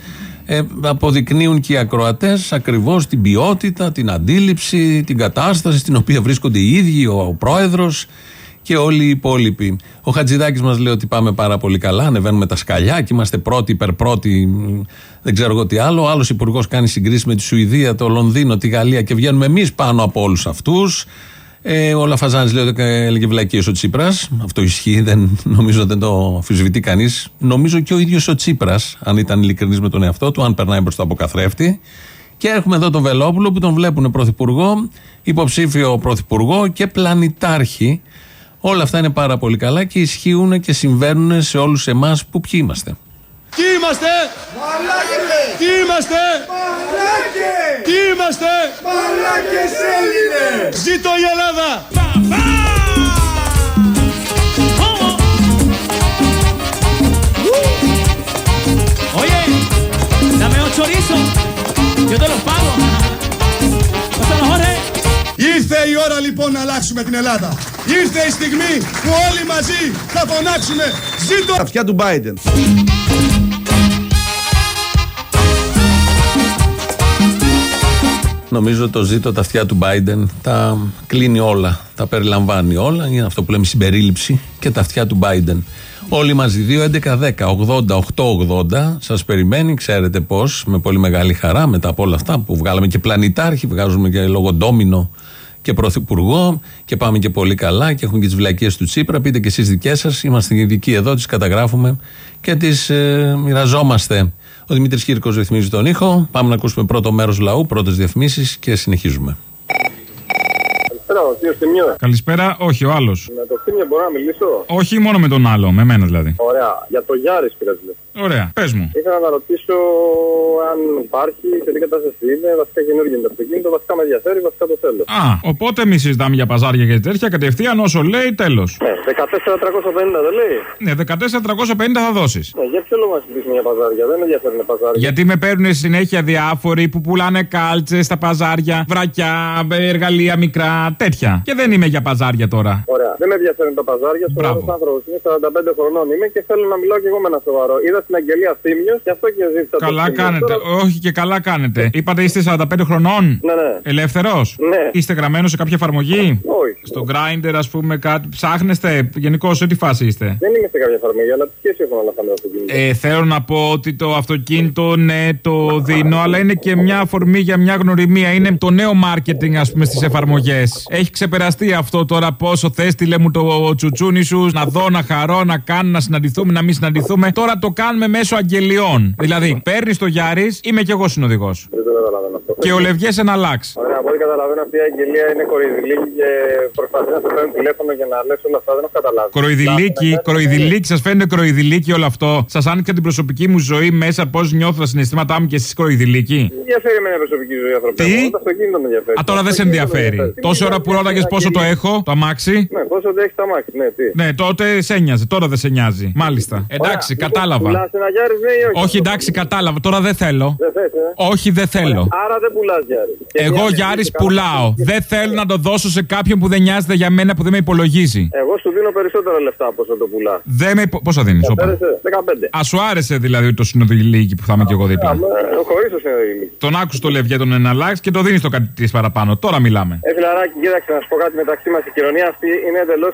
Ε, αποδεικνύουν και οι ακροατές ακριβώς την ποιότητα, την αντίληψη, την κατάσταση στην οποία βρίσκονται οι ίδιοι, ο, ο πρόεδρος και όλοι οι υπόλοιποι. Ο Χατζηδάκης μας λέει ότι πάμε πάρα πολύ καλά, ανεβαίνουμε τα σκαλιά και είμαστε πρώτοι, υπερπρώοι, μ, δεν ξέρω εγώ τι άλλο. Ο άλλος υπουργός κάνει συγκρίσεις με τη Σουηδία, το Λονδίνο, τη Γαλλία και βγαίνουμε εμείς πάνω από όλους αυτούς. Ε, ο Λαφαζάνης λέει ότι έλεγε βλακίες ο Τσίπρας. Αυτό ισχύει, δεν, νομίζω δεν το αμφισβητεί κανείς. Νομίζω και ο ίδιος ο Τσίπρας, αν ήταν ειλικρινής με τον εαυτό του, αν περνάει μπροστά από καθρέφτη. Και έχουμε εδώ τον Βελόπουλο που τον βλέπουν πρωθυπουργό, υποψήφιο πρωθυπουργό και πλανητάρχη. Όλα αυτά είναι πάρα πολύ καλά και ισχύουν και συμβαίνουν σε όλους εμάς που ποιοι είμαστε. Τι είμαστε! Μαλάκες! Τι είμαστε! Μαλάκες! Τι είμαστε! Μαλάκες Έλληνες! Ζήτω η Ελλάδα! Oye, dame un chorizo. Yo te los pago. Pásalo, Jorge. Ήρθε η ώρα λοιπόν να αλλάξουμε την Ελλάδα. Ήρθε η στιγμή που όλοι μαζί θα φωνάξουμε Ζήτω! Τα αυτιά του Biden. Νομίζω το ζήτω τα αυτιά του Biden τα κλείνει όλα, τα περιλαμβάνει όλα. Είναι αυτό που λέμε συμπερίληψη και τα αυτιά του Biden. Όλοι μαζί 2, 11, 10, 80, 8, 80. Σας περιμένει, ξέρετε πώς, με πολύ μεγάλη χαρά μετά από όλα αυτά που βγάλαμε και πλανητάρχη, βγάζουμε και λόγω ντόμινο και πρωθυπουργό και πάμε και πολύ καλά και έχουν και τις βλακίες του Τσίπρα. Πείτε και εσείς δικές σας. Είμαστε ειδικοί εδώ, τις καταγράφουμε και τις ε, μοιραζόμαστε. Ο Δημήτρης Κύρκος ρυθμίζει τον ήχο. Πάμε να ακούσουμε πρώτο μέρος λαού, πρώτες διαφημίσεις και συνεχίζουμε. Καλησπέρα, ο κύριος Τιμιό. Καλησπέρα, όχι ο άλλος. Με το Τίμιο μπορώ να μιλήσω; Όχι μόνο με τον άλλο, με μένα δηλαδή. Ωραία. Για το Γιάρης πήρα τηλέφωνο. Ωραία, πες μου. Ήθελα να ρωτήσω αν υπάρχει, σε τι κατάσταση είναι, βασικά καινούργιο είναι το αυτοκίνητο, βασικά με ενδιαφέρει, βασικά το θέλω. Α, οπότε μη συζητάμε για παζάρια και τέτοια. Κατευθείαν όσο λέει, τέλος. Ναι, 14.350 δεν λέει. Ναι, 14.350 θα δώσεις. Ναι, για ποιο λόγο να συζητήσουμε για παζάρια, δεν με ενδιαφέρουν παζάρια. Γιατί με παίρνουν συνέχεια διάφοροι που πουλάνε κάλτσες στα παζάρια, βρακιά, εργαλεία μικρά, τέτοια. Και δεν είμαι για παζάρια τώρα. Ωραία. Δεν με ενδιαφέρουν τα παζάρια. Σοβαρό άνθρωπος είμαι, 45 χρονών είμαι και θέλω να μιλάω και εγώ με ένα σοβαρό. Είδα στην αγγελία Θήμιος και αυτό και ζήτησα. το Καλά Θήμιο. κάνετε. Τώρα- Όχι και καλά κάνετε. Είπατε είστε 45 χρονών. Ναι, ναι. Ελεύθερος; Ναι. Είστε γραμμένος σε κάποια εφαρμογή; Όχι. Στο grinder, ας πούμε, κάτι. Ψάχνεστε; Γενικώ, σε τι φάση είστε; Δεν είμαι σε κάποια εφαρμογή, αλλά τι σχέση έχουν όλα αυτά με το αυτοκίνητο. Ε, θέλω να πω ότι το αυτοκίνητο, ναι, το δίνω, αλλά είναι και μια αφορμή για μια γνωριμία. Είναι το νέο marketing, ας πούμε, στις εφαρμογές. Έχει ξεπεραστεί αυτό τώρα πόσο θες, τι λέμε το τσουτσούνι σου, να δω, να χαρώ, να κάνω, να συναντηθούμε, να μην συναντηθούμε. Τώρα το κάνουμε μέσω αγγελιών. Δηλαδή, παίρνεις το Γιάρης, είμαι κι εγώ συνοδηγός. Δεν το καταλαβαίνω αυτό. Και ο Λευγές ένα λάξ. Ωραία, από ό,τι καταλαβαίνω αυτή η αγγελία είναι κοροϊδηλίκη και προσπαθεί να σε παίρνει τηλέφωνο για να λε όλα αυτά. Δεν έχω καταλάβει. Κροϊδηλίκη, κροϊδηλίκη, σα φαίνεται κροϊδηλίκη όλο αυτό. Σα άνοιξα την προσωπική μου ζωή μέσα, πώ νιώθω τα συναισθήματά μου και εσεί κροϊδηλίκη. Δεν ενδιαφέρει με προσωπική ζωή ανθρώπου. Τι? Το αυτοκίνητο με ενδιαφέρει. Α, τώρα δεν σε ενδιαφέρει. Τόση ώρα που ρώταγε πόσο το έχω, το αμάξι. Ναι, πόσο δεν έχει τα μάξι, ναι, τι. Ναι, τότε σε νοιάζει, τώρα δεν σε νοιάζει. Μάλιστα. Εντάξει, κατάλαβα. Πουλά ένα γιάρι, ναι ή όχι. Όχι, εντάξει, κατάλαβα. Τώρα δεν θέλω. Δεν θες, ε. Όχι, δεν θέλω. Άρα δεν πουλά γιάρι. Και Εγώ μια- Γιάρη πουλάω. Δεν θέλω να το δώσω σε κάποιον που δεν νοιάζεται για μένα που δεν με υπολογίζει. Εγώ σου δίνω περισσότερα λεφτά από όσο το πουλά. Δεν με. υπο- Πόσα δίνεις, όπα; Πέρασε 15. Α σου άρεσε δηλαδή το συνοδηλίκι που θα είμαι κι εγώ δίπλα; Χωρίς το συνεδρίο. Τον άκουσες το λευγέ τον εναλλάξ και το δίνεις το κάτι της παραπάνω. Τώρα μιλάμε. Ε, φιλαράκι, κοίταξε να σου πω κάτι μεταξύ μας. Η κοινωνία αυτή είναι εντελώς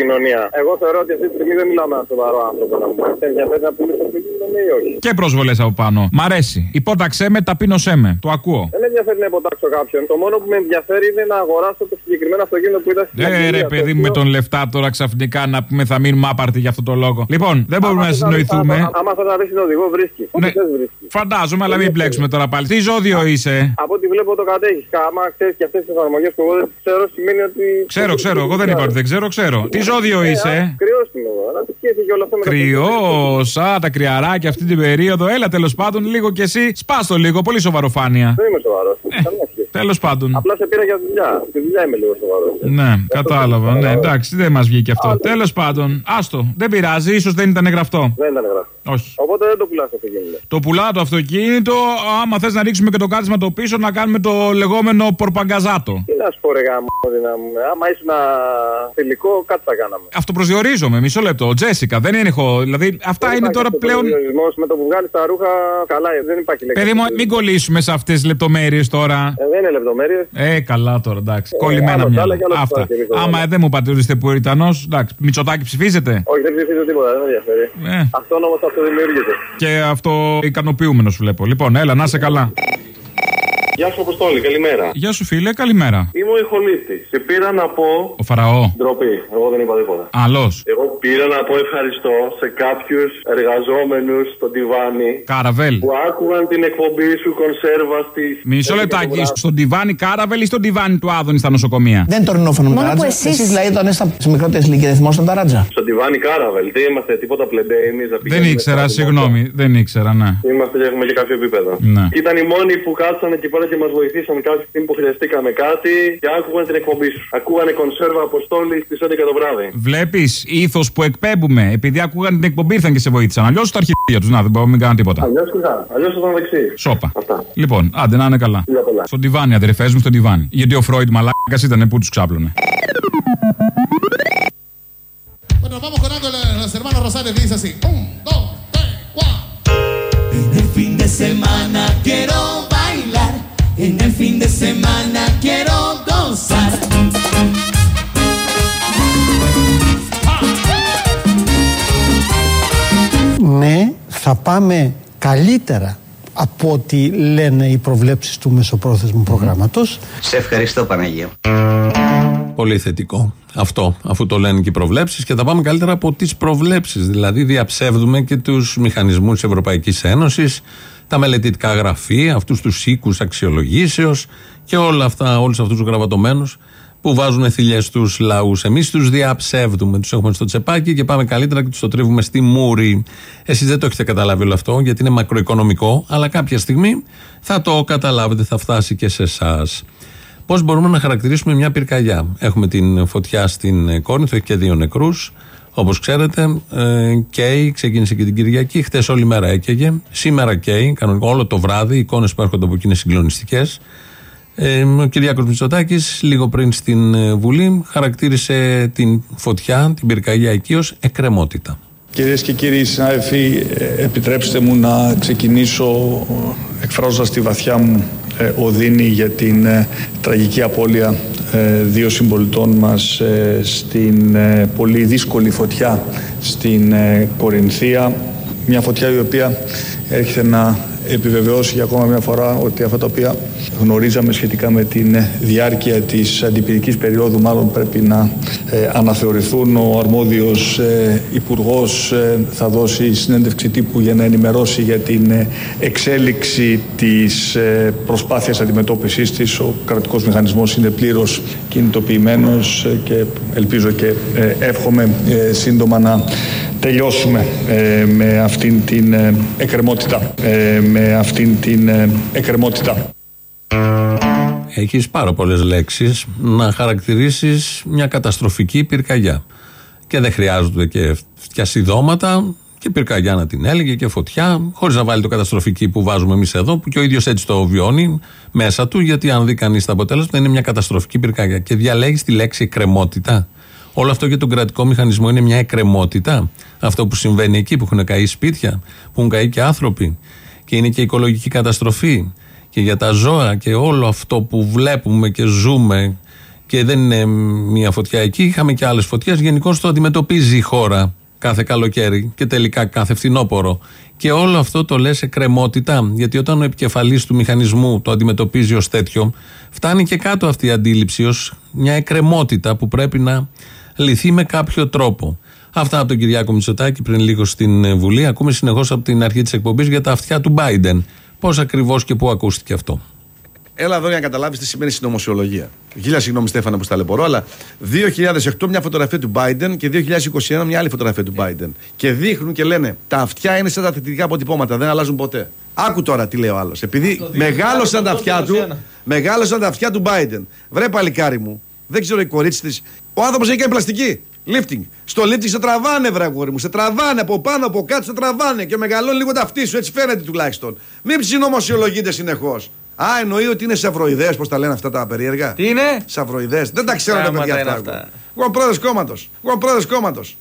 κοινωνία. Εγώ θεωρώ ότι αυτή τη στιγμή δεν μιλάμε με ένα σοβαρό άνθρωπο να μου πει. Σε ενδιαφέρει να πουλήσεις το αυτοκίνητο, ναι ή όχι; Και προσβολέ από πάνω. Μ' αρέσει. Υπόταξέ με, ταπείνωσέ με. Το ακούω. Δεν με ενδιαφέρει να υποτάξω κάποιον. Το μόνο που με ενδιαφέρει είναι να αγοράσω το συγκεκριμένο αυτοκίνητο που είδα στην Ε, Αγγλία, ρε το παιδί μου, με οποίο- τον λεφτά τώρα ξαφνικά να πούμε θα μείνουμε άπαρτοι για αυτό το λόγο. Λοιπόν, δεν μπορούμε Άμα να θες βρεις- συνοηθούμε. άμα- Άμα θες να βρει την οδηγό, βρίσκει. Ό,τι Ναι. θες βρίσκει. Φαντάζομαι, αλλά μην μπλέξουμε τώρα πάλι. Τι ζώδιο είσαι; Από ό,τι βλέπω το κατέχεις. Άμα ξέρεις και αυτές τις εφαρμογές που εγώ δεν τις ξέρω, σημαίνει ότι. Ξέρω, ξέρω. Εγώ δεν είπα ότι δεν ξέρω, ξέρω. Τι ζώδιο είσαι; Κρυός είμαι εγώ. Αλλά τι σχέση και όλο αυτό με το Κρυός, α, τα κρυαράκια αυτή την περίοδο. Έλα τέλος πάντων λίγο κι εσύ. Σπάστο λίγο, πολύ σοβαροφάνεια. Δεν είμαι σοβαρός. Τέλος πάντων. Απλά σε πήρα για δουλειά. Στη δουλειά είμαι λίγο σοβαρός. Ναι, κατάλαβα. Ναι, εντάξει, δεν μας βγήκε αυτό. Τέλος πάντων, άστο. Δεν πειράζει, ίσως δεν ήταν γραφτό. Δεν ήταν γράφει. Όχι. Οπότε δεν το πουλάς αυτό γίνεται. Το πουλά το αυτοκίνητο, άμα θες να ρίξουμε και το κάθισμα το πίσω, να κάνουμε το λεγόμενο πορπαγκαζάτο. Τι να σου πω, ρε γάμο, δυνάμου. Άμα ήσουν θηλυκό, κάτι θα κάναμε. Αυτοπροσδιορίζομαι, μισό λεπτό. Τζέσικα, δεν είναι έχω. Δηλαδή, αυτά Δεν είναι υπάρχει τώρα αυτός ο πλέον. προσδιορισμός. Με το που βγάλεις τα ρούχα, καλά, δεν υπάρχει λέξη. Παιδί μου, μην κολλήσουμε σε αυτές τις λεπτομέρειες τώρα. Ε, δεν είναι λεπτομέρειες. Ε, καλά τώρα, εντάξει. Ε, Κολλημένα άλλος μια. άλλα και άλλος Αυτά. άλλο και λίγο Άμα άλλο. δεν μου είπατε ότι είστε πουριτανό, εντάξει. Μητσοτάκι ψηφίζετε. Όχι, δεν ψηφίζω τίποτα, δεν με ενδιαφέρει. Ε. Αυτό όμως αυτό δημιουργείται. Και αυτό ικανοποιούμενο σου βλέπω. Λοιπόν, έλα, να είσαι καλά. Γεια σου, Αποστόλη, καλημέρα. Γεια σου, φίλε, καλημέρα. Είμαι ο ηχολήπτης και πήρα να πω. Ο Φαραώ. Ντροπή, εγώ δεν είπα τίποτα. Άλλος. Εγώ πήρα να πω ευχαριστώ σε κάποιους εργαζόμενους στο Ντιβάνι Κάραβελ. που άκουγαν την εκπομπή σου κονσέρβα στη. Μισό λεπτάκι. Στο Ντιβάνι Κάραβελ ή στο ντιβάνι του Άδωνη στα νοσοκομεία; Δεν είναι τωρινόφωνο με Μόνο τα που ράτζα. εσείς- Εσείς δηλαδή όταν είστε σε μικρότερες ηλικίες δεν θυμόσαστε τα ράτζα. Στο Ντιβάνι Κάραβελ. Τι είμαστε, τίποτα πλεμπέ εμείς να Δεν πηγαίνουμε ήξερα, στα- συγγνώμη. Δεν ήξερα, ναι. Είμαστε και έχουμε και κάποιο επίπεδο. Ναι. Και ήταν οι μόνοι που κάτσανε εκεί πέρα και μας βοηθήσαν κάποια στιγμή που χρειαστήκαμε κάτι και άκουγαν την εκπομπή σου. Ακούγανε κονσέρβα αποστόλη στις 11 το βράδυ. Βλέπεις ήθος που εκπέμπουμε. Επειδή ακούγαν την εκπομπή ήρθαν και σε βοήθησαν. Αλλιώς τα αρχίδια τους. Να, δεν μπορώ να μην κάνω τίποτα. Αλλιώς Αλλιώς ήταν δεξί. Σόπα. Λοιπόν, άντε να είναι καλά. Φιλιά πολλά. Στον τιβάνι, αδερφέ μου, στον τιβάνι. Γιατί ο Φρόιντ μαλάκας ήταν που τους ξάπλωνε; Bueno, vamos con algo de los hermanos Rosales, dice así. Un, dos, tres, cuatro. En el fin de semana quiero bailar. En el fin de semana quiero gozar. Ναι, θα πάμε καλύτερα από ό,τι λένε οι προβλέψεις του μεσοπρόθεσμου προγράμματος. Σε ευχαριστώ Παναγία. Πολύ θετικό αυτό, αφού το λένε και οι προβλέψεις και θα πάμε καλύτερα από τις προβλέψεις. Δηλαδή, διαψεύδουμε και τους μηχανισμούς της Ευρωπαϊκής Ένωσης, τα μελετητικά γραφεία, αυτούς τους οίκους αξιολογήσεως και όλα αυτά, όλους αυτούς τους γραβατωμένου που βάζουν θηλιές στου λαούς. Εμείς τους διαψεύδουμε, τους έχουμε στο τσεπάκι και πάμε καλύτερα και τους το τρίβουμε στη μούρη. Εσείς δεν το έχετε καταλάβει όλο αυτό, γιατί είναι μακροοικονομικό, αλλά κάποια στιγμή θα το καταλάβετε, θα φτάσει και σε εσάς. Πώς μπορούμε να χαρακτηρίσουμε μια πυρκαγιά; Έχουμε την φωτιά στην ε, Κόρινθο, έχει και δύο νεκρούς. Όπως ξέρετε, ε, καίει, ξεκίνησε και την Κυριακή. Χθε όλη μέρα έκαιγε. Σήμερα καίει, κανονικά όλο το βράδυ. Οι εικόνες που έρχονται από εκεί είναι συγκλονιστικές. Ε, ο Κυριάκος Μητσοτάκης λίγο πριν στην ε, Βουλή χαρακτήρισε την φωτιά, την πυρκαγιά εκεί ως εκκρεμότητα. Κυρίες και κύριοι συνάδελφοι, ε, επιτρέψτε μου να ξεκινήσω ε, εκφράζοντας τη βαθιά μου ε, οδύνη για την ε, τραγική απώλεια ε, δύο συμπολιτών μας ε, στην ε, πολύ δύσκολη φωτιά στην ε, Κορινθία. Μια φωτιά η οποία έρχεται να επιβεβαιώσει για ακόμα μια φορά ότι αυτά τα οποία γνωρίζαμε σχετικά με την ε, διάρκεια της αντιπυρικής περίοδου μάλλον πρέπει να ε, αναθεωρηθούν. Ο αρμόδιος ε, υπουργός ε, θα δώσει συνέντευξη τύπου για να ενημερώσει για την ε, εξέλιξη της ε, προσπάθειας αντιμετώπισης της. Ο κρατικός μηχανισμός είναι πλήρως κινητοποιημένος ε, και ελπίζω και ε, εύχομαι ε, σύντομα να τελειώσουμε ε, με αυτήν την ε, εκκρεμότητα. ε, με αυτήν την ε, εκκρεμότητα. Έχεις πάρα πολλές λέξεις να χαρακτηρίσεις μια καταστροφική πυρκαγιά. Και δεν χρειάζονται και φτιασιδώματα και πυρκαγιά να την έλεγε και φωτιά, χωρίς να βάλει το καταστροφική που βάζουμε εμείς εδώ, που και ο ίδιος έτσι το βιώνει μέσα του, γιατί αν δει κανείς το αποτέλεσμα είναι μια καταστροφική πυρκαγιά. Και διαλέγεις τη λέξη εκκρεμότητα. Όλο αυτό για τον κρατικό μηχανισμό είναι μια εκκρεμότητα. Αυτό που συμβαίνει εκεί, που έχουν καεί σπίτια, που έχουν καεί και άνθρωποι. Και είναι και οικολογική καταστροφή. Και για τα ζώα και όλο αυτό που βλέπουμε και ζούμε. Και δεν είναι μια φωτιά εκεί. Είχαμε και άλλες φωτιές. Γενικώ το αντιμετωπίζει η χώρα. κάθε καλοκαίρι και τελικά κάθε φθινόπωρο. Και όλο αυτό το λες σε κρεμότητα, γιατί όταν ο επικεφαλής του μηχανισμού το αντιμετωπίζει ως τέτοιο, φτάνει και κάτω αυτή η αντίληψη ως μια εκκρεμότητα που πρέπει να λυθεί με κάποιο τρόπο. Αυτά από τον Κυριάκο Μητσοτάκη πριν λίγο στην ε, Βουλή. Ακούμε συνεχώς από την αρχή της εκπομπής για τα αυτιά του Biden. Πώς ακριβώς και πού ακούστηκε αυτό. Έλα εδώ για να καταλάβεις τι σημαίνει συνωμοσιολογία. Χίλια συγγνώμη, Στέφανα, που στα λεπορώ, αλλά 2008 μια φωτογραφία του Biden και 2021 μια άλλη φωτογραφία του Biden. Και δείχνουν και λένε τα αυτιά είναι σαν τα θετικά αποτυπώματα, δεν αλλάζουν ποτέ. Άκου τώρα τι λέει ο άλλος. Επειδή μεγάλωσαν τα αυτιά του, μεγάλωσαν τα αυτιά του Biden. Βρε παλικάρι μου, δεν ξέρω η κορίτσι της. Ο άνθρωπος έχει κάνει πλαστική. Lifting. Στο lifting σε τραβάνε, βρε αγόρι μου. Σε τραβάνε από πάνω, από κάτω, σε τραβάνε και μεγαλώνει λίγο τα αυτή σου. Έτσι φαίνεται τουλάχιστον. Μην ψινομοσιολογείτε συνεχώς. Α, εννοεί ότι είναι σαυροειδέ, πώς τα λένε αυτά τα περίεργα; Τι είναι; Σαυροειδέ. Δεν τα ξέρω τα Πράγματα παιδιά είναι αυτά. αυτά. Εγώ πρόεδρος κόμματος. Εγώ πρόεδρος κόμματος.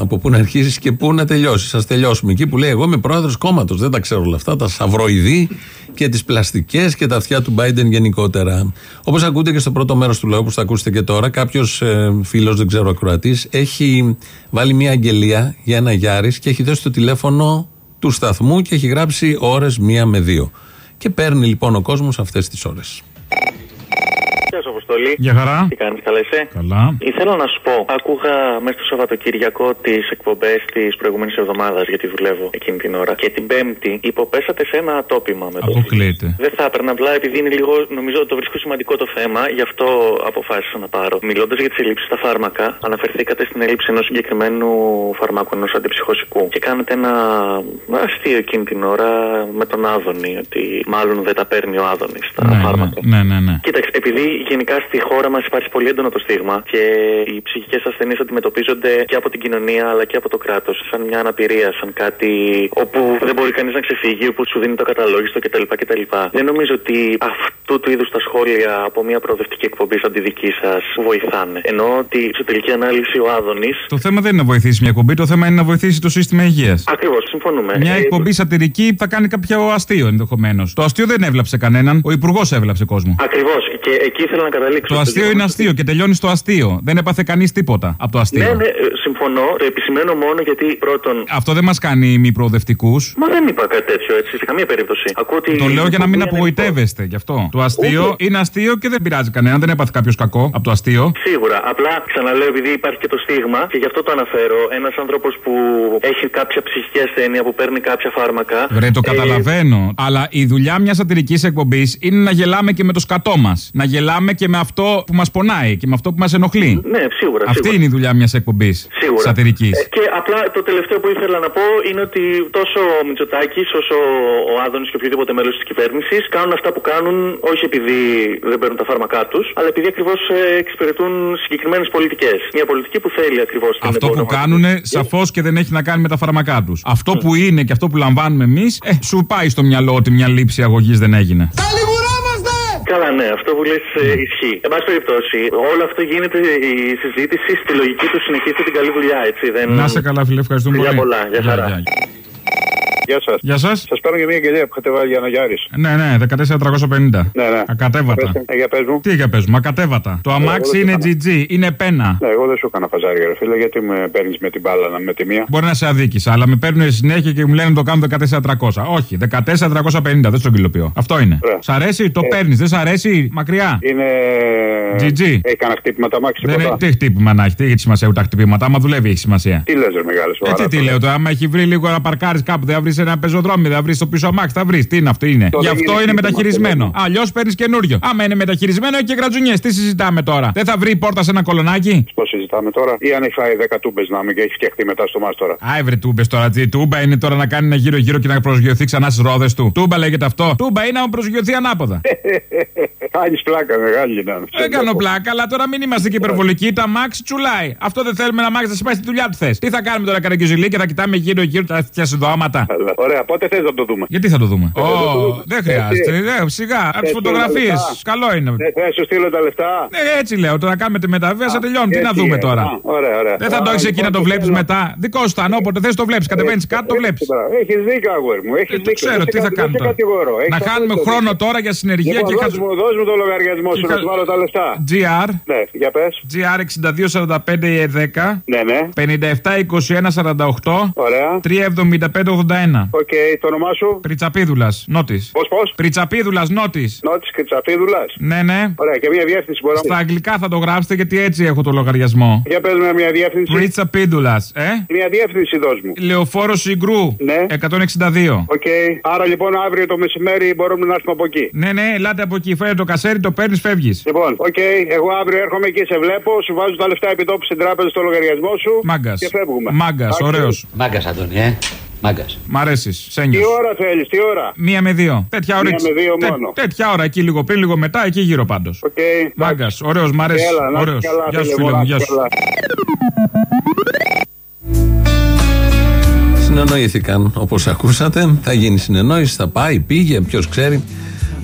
Από πού να αρχίσεις και πού να τελειώσεις. Α τελειώσουμε εκεί που λέει: Εγώ είμαι πρόεδρος κόμματος. Δεν τα ξέρω όλα αυτά. Τα σαυροειδή και τις πλαστικές και τα αυτιά του Biden γενικότερα. Όπως ακούτε και στο πρώτο μέρος του λόγου, που θα ακούσετε και τώρα, κάποιος ε, φίλος, δεν ξέρω, ακροατής, έχει βάλει μια αγγελία για ένα Γιάρης και έχει δώσει το τηλέφωνο του σταθμού και έχει γράψει ώρες μία με δύο. Και παίρνει λοιπόν ο κόσμος αυτές τις ώρες. Γεια σου, Αποστολή. Γεια χαρά. Τι κάνεις, καλά είσαι; Καλά. Ήθελα να σου πω, άκουγα μέσα στο Σαββατοκύριακο τις εκπομπές της προηγούμενης εβδομάδας, γιατί δουλεύω εκείνη την ώρα. Και την Πέμπτη υποπέσατε σε ένα τόπιμα με το. Αποκλείεται. Δεν θα έπαιρνα απλά επειδή είναι λίγο, νομίζω το βρίσκω σημαντικό το θέμα, γι' αυτό αποφάσισα να πάρω. Μιλώντας για τις ελλείψεις στα φάρμακα, αναφερθήκατε στην έλλειψη ενός συγκεκριμένου φαρμάκου, ενός αντιψυχωσικού. Και κάνετε ένα αστείο εκείνη την ώρα με τον Άδωνη, ότι μάλλον δεν τα παίρνει ο Άδωνης τα Ναι, φάρμακα. ναι, ναι, ναι. Κοίταξε, επειδή γενικά στη χώρα μας υπάρχει πολύ έντονο το στίγμα και οι ψυχικές ασθενείς αντιμετωπίζονται και από την κοινωνία αλλά και από το κράτος σαν μια αναπηρία, σαν κάτι όπου δεν μπορεί κανείς να ξεφύγει, όπου σου δίνει το καταλόγιστο κτλ. κτλ. Δεν νομίζω ότι αυτού του είδους τα σχόλια από μια προοδευτική εκπομπή σαν τη δική σας βοηθάνε. Ενώ ότι σε τελική ανάλυση ο Άδωνη. Το θέμα δεν είναι να βοηθήσει μια εκπομπή, το θέμα είναι να βοηθήσει το σύστημα υγείας. Ακριβώς, συμφωνούμε. Μια Ε, εκπομπή σατυρική θα κάνει κάποιο αστείο ενδεχομένως. Το αστείο δεν έβλαψε κανέναν, ο υπουργός έβλαψε κόσμο. Ακριβώς. Και εκεί ήθελα να καταλήξω. Το αστείο είναι αστείο και τελειώνει στο αστείο. Δεν έπαθε κανείς τίποτα από το αστείο. Ναι, ναι, ε, συμφωνώ. Το επισημαίνω μόνο γιατί πρώτον. Αυτό δεν μας κάνει μη προοδευτικούς. Μα δεν είπα κάτι τέτοιο έτσι, σε καμία περίπτωση. Ακούω ότι Το λέω για να μην η εκπομπή απογοητεύεστε γι' αυτό. Το αστείο είναι αστείο και δεν πειράζει κανέναν. Δεν έπαθε κάποιος κακό από το αστείο. Σίγουρα. Απλά ξαναλέω, επειδή υπάρχει και το στίγμα και γι' αυτό το αναφέρω. Ένας άνθρωπος που έχει κάποια ψυχική ασθένεια, που παίρνει κάποια φάρμακα. Βρε, το ε, καταλαβαίνω. Αλλά η δουλειά μιας σατυρικής εκπομπής είναι να γελάμε και με το σκατό μας. Να γελάμε και με αυτό που μας πονάει και με αυτό που μας ενοχλεί. Ναι, σίγουρα. Αυτή σίγουρα. είναι η δουλειά μιας εκπομπής Σίγουρα. σατυρικής. Ε, και απλά το τελευταίο που ήθελα να πω είναι ότι τόσο ο Μητσοτάκης όσο ο Άδωνης και οποιοδήποτε μέλος της κυβέρνησης κάνουν αυτά που κάνουν όχι επειδή δεν παίρνουν τα φάρμακά τους, αλλά επειδή ακριβώς εξυπηρετούν συγκεκριμένες πολιτικές. Μια πολιτική που θέλει ακριβώς την Αυτό που εμπόρευμα. κάνουν σαφώς και δεν έχει να κάνει με τα φάρμακά τους. Αυτό που είναι και αυτό που λαμβάνουμε εμείς, ε, σου πάει στο μυαλό ότι μια λήψη αγωγής δεν έγινε. Καλά, ναι, αυτό που λες ε, ισχύει. Εν πάση περιπτώσει, όλο αυτό γίνεται η συζήτηση στη λογική του συνεχίστε την καλή δουλειά, έτσι. Δεν... Να σε καλά, φίλε, ευχαριστούμε Φιλιά πολύ. πολλά, για χαρά. Γεια, σας. Γεια σας. Σας παίρνω για μια αγγελία που είχατε βάλει για ένα Γιάρη. Ναι, ναι, 14350. Ναι, ναι. Ακατέβατα. Πες, ε, για πες μου. Τι για πες μου, ακατέβατα. Το εγώ αμάξι δεν είναι το GG, είναι πένα. Ναι, εγώ δεν σου έκανα φαζάρι, ρε φίλε, γιατί με παίρνεις με την μπάλα με τη μία; Μπορεί να σε αδίκησα, αλλά με παίρνουν συνέχεια και μου λένε το κάνω 14300. Όχι, 14350, δεν στον κυλοποιώ. Αυτό είναι. Ωραία. Σ' αρέσει, το Ε. παίρνεις, δεν σ' αρέσει, μακριά. Είναι. GG. Έχει κανένα χτύπημα μάξι Δεν τίποτα; έχει, τι χτύπημα να έχει, τι έχει σημασία ούτε τα χτυπήματα. Άμα δουλεύει έχει σημασία. Τι λες, ρε μεγάλε. Έτσι τι λέω τώρα, άμα έχει βρει λίγο να παρκάρεις κάπου, δεν θα βρεις ένα πεζοδρόμιο, δεν θα βρεις το πίσω αμάξι, θα βρεις. Τι είναι αυτό, είναι. Το Γι' δεν αυτό είναι είναι χτύπημα, μεταχειρισμένο. Αλλιώς παίρνεις καινούριο. Άμα είναι μεταχειρισμένο έχει και γρατζουνιές. Τι συζητάμε τώρα; Δεν θα βρει πόρτα σε ένα κολονάκι; Πώ συζητάμε τώρα, ή αν έχει φάει 10 τούμπες να μην και έχει φτιαχτεί μετά στο μάστορα. Άι βρε τούμπες τώρα. Τι τούμπα είναι τώρα να κάνει ένα γύρω-γύρω και να προσγειωθεί ξανά στις ρόδες του. Τούμπα λέγεται αυτό. Τούμπα είναι να προσγειωθεί ανάποδα. [LAUGHS] Κάνεις πλάκα, μεγάλη να είναι. Δεν κάνω πλάκα, αλλά τώρα μην είμαστε και υπερβολικοί. Τα μάξι τσουλάει. Αυτό δεν θέλουμε να μάξι να σε πάει στη δουλειά του θες. Τι θα κάνουμε τώρα καραγκιουζιλί και θα κοιτάμε γύρω-γύρω τα φτιασιδώματα. Κιόλα. Ωραία, πότε θες να το δούμε; Γιατί θα το δούμε; Ω, δεν χρειάζεται. Έτσι. Ε, σιγά, από τις Θες φωτογραφίες. τα λεφτά. Καλό είναι. Ε, Θα σου στείλω τα λεφτά; Ναι, έτσι λέω. Το να κάνουμε τη μεταβίβαση θα τελειώνει. Τι έτσι να δούμε είναι. τώρα; Α, Ωραία, ωραία. Δεν θα το Α, έχεις εκεί να λοιπόν, το βλέπεις θέλω- μετά. Δικό σου ήταν, όποτε θες το βλέπεις. Κατεβαίνεις κάτω, το βλέπεις. Έχεις δίκιο, αγόρι μου. Έχεις Ε, το δίκιο. ξέρω, Δεν τι σε θα κα- κάνω δεν σε τώρα. κατηγορώ. Έχεις Να κάνουμε απόλυτο χρόνο δίκιο. τώρα για συνεργεία Λοιπόν, και δώσ' χαζ- μου, δώσ' μου το λογαριασμό σου, Και να κα- σου βάλω τα λεφτά. GR. Ναι, για πες. GR 6245-10. Ναι, ναι. 572148. Ωραία. 37581. Οκ, το όνομά σου; Πριτσαπίδουλας, νότης. Πώς, πώς; Πριτσαπίδουλας, νότης. Νότης Κριτσαφίδουλα. Ναι, ναι. Ωραία, και μια διεύθυνση μπορώ Στα αγγλικά θα το γράψετε γιατί έτσι έχω το λογαριασμό. Για πες με μια διεύθυνση. Πριτσαπίδουλας, ε; Μια διεύθυνση δώσ' μου. Λεωφόρο Συγκρού. Ναι. 162. Οκ. Άρα λοιπόν αύριο το μεσημέρι μπορούμε να έρθουμε από εκεί. Ναι, ναι, ελάτε από εκεί. Φέρε το κασέρι, το παίρνεις, φεύγεις. Λοιπόν, οκ, εγώ αύριο έρχομαι και σε βλέπω, σου βάζω τα λεφτά επιτόπου στην τράπεζα στο λογαριασμό σου. Μάγκας. Και φεύγουμε. Μάγκας, Εντάξει. ωραίος. Μάγκας, Αντώνη, ε. Μάγκας. Μ' αρέσεις. Τι Σένιο. ώρα θέλεις, τι ώρα; Μία με δύο. Τέτοια ώρα. Μία με δύο μόνο. τέτοια ώρα εκεί λίγο πριν, λίγο μετά, εκεί γύρω πάντως. Οκ. Μάγκας, ωραίος, μ' αρέσεις. Έλα, να είσαι Ωραίος. καλά, Γεια σου, φίλε φίλε μου, μου, να γεια είσαι σου. καλά. Συνεννοήθηκαν όπως ακούσατε. Θα γίνει συνεννόηση, θα πάει, πήγε, ποιος ξέρει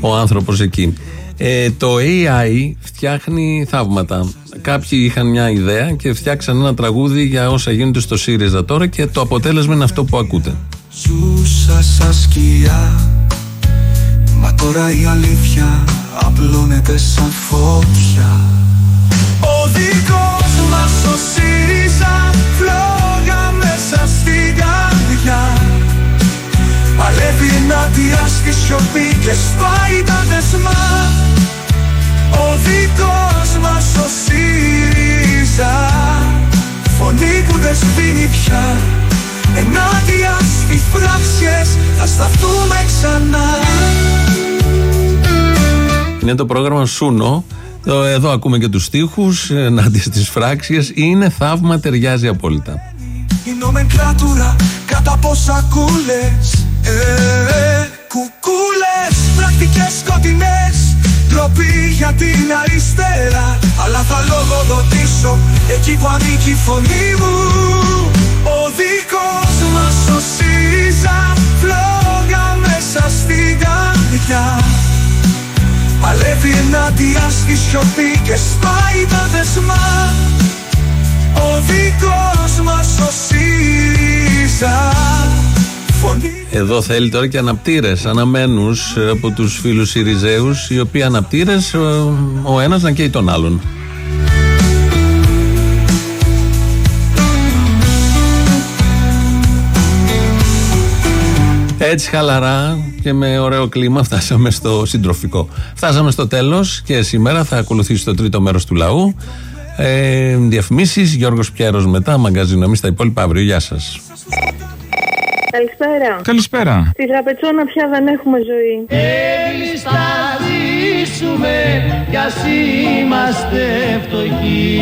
ο άνθρωπος εκεί. Ε, το AI φτιάχνει θαύματα. Κάποιοι είχαν μια ιδέα και φτιάξαν ένα τραγούδι για όσα γίνονται στο ΣΥΡΙΖΑ τώρα και το αποτέλεσμα είναι αυτό που ακούτε. Ζούσα σαν σκιά Μα τώρα η αλήθεια απλώνεται σαν φωτιά Ο δικός μας ο ΣΥΡΙΖΑ φλόγα μέσα στην καρδιά Παλεύει ενάντια στη σιωπή και σπάει τα δεσμά Φωνή που δεν σβήνει πια Ενάντια στις πράξεις θα σταθούμε ξανά Είναι το πρόγραμμα Σούνο. Εδώ, εδώ ακούμε και τους στίχους ενάντια στις φράξει. Είναι θαύμα, ταιριάζει απόλυτα. Η νομενκλάτουρα κατά πόσα κούλες ε, ε, Κουκούλες, πρακτικές σκοτεινές Ντροπή για την αριστερά Αλλά θα λογοδοτήσω εκεί που ανήκει η φωνή μου. Ο δικός μας ο ΣΥΡΙΖΑ Φλόγα μέσα στην καρδιά. Παλεύει ενάντια στη σιωπή και σπάει τα δεσμά. Ο δικός μας ο ΣΥΡΙΖΑ Φωνή Εδώ θέλει τώρα και αναπτήρες, αναμένους από τους φίλους Ιριζέου, οι οποίοι αναπτήρες ο ένας να καίει τον άλλον. Έτσι χαλαρά και με ωραίο κλίμα φτάσαμε στο συντροφικό. Φτάσαμε στο τέλος και σήμερα θα ακολουθήσει το τρίτο μέρος του λαού. Ε, διαφημίσεις, Γιώργος Πιέρος μετά, μαγκαζίνο. Εμείς τα υπόλοιπα αύριο. Γεια σας. Καλησπέρα. Καλησπέρα. Στη Τραπετσόνα πια δεν έχουμε ζωή. Εμείς θα ζήσουμε κι ας είμαστε φτωχοί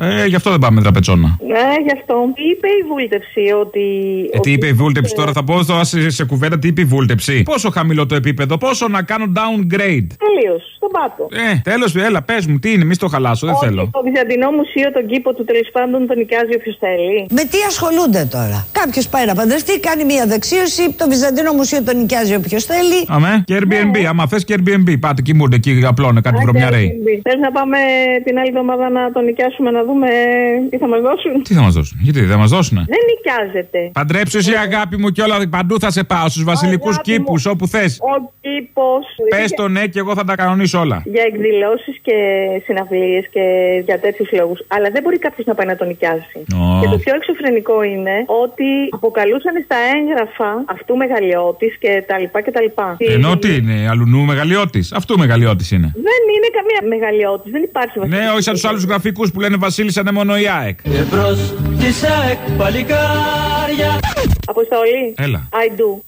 Ε, γι' αυτό δεν πάμε τραπετσόνα. Ναι, γι' αυτό. Είπε η βούλτευση ότι. Ε, τι είπε η βούλτεψη τώρα, θα πω τώρα σε, σε κουβέντα τι είπε η βούλτεψη. Πόσο χαμηλό το επίπεδο, πόσο να κάνω downgrade; Τελείως, στον πάτο. Ε, τέλος, έλα, πες μου, τι είναι, μη στο χαλάσω, δεν Ότι θέλω. Το Βυζαντινό Μουσείο, τον κήπο του τέλο πάντων, τον νοικιάζει όποιος θέλει. Με τι ασχολούνται τώρα; Κάποιος πάει να παντρευτεί, κάνει μια δεξίωση, το Βυζαντινό Μουσείο τον νοικιάζει όποιος θέλει. Αμέ, και Airbnb, Ναι. άμα θες και Airbnb. Πάτε κοιμούνται εκεί, απλώνε κάτι βρωμιαρέοι. Θες να πάμε την άλλη εβδομάδα να τον νοικιάσουμε να δούμε τι θα μας δώσουν; Τι θα μας δώσουν, γιατί δεν μας δώσουνε; Δεν νοικιάζεται. Παντρέψου εσύ αγάπη μου και όλα παντού θα σε πάω στους βασιλικούς Αγάπη κήπους μου. όπου θες. Ο κήπος. Πες το ναι και εγώ θα τα κανονίσω όλα. Για εκδηλώσεις και συναυλίες και για τέτοιους λόγους. Αλλά δεν μπορεί κάποιος να πάει να τον νοικιάσει. Ω. Και το πιο εξωφρενικό είναι ότι αποκαλούσαν στα έγγραφα αυτού μεγαλειώτης και τα λοιπά και τα λοιπά. Ενώ τι είναι, αλουνού μεγαλειώτης. Αυτού μεγαλειώτης είναι. Δεν είναι καμία μεγαλειώτης, δεν υπάρχει Ναι, όχι σαν τους άλλους γραφικούς που λένε Βασίλισσα είναι μόνο η ΑΕΚ. Και μπρος της ΑΕΚ παλικάρια Αποστολή. Έλα. I do.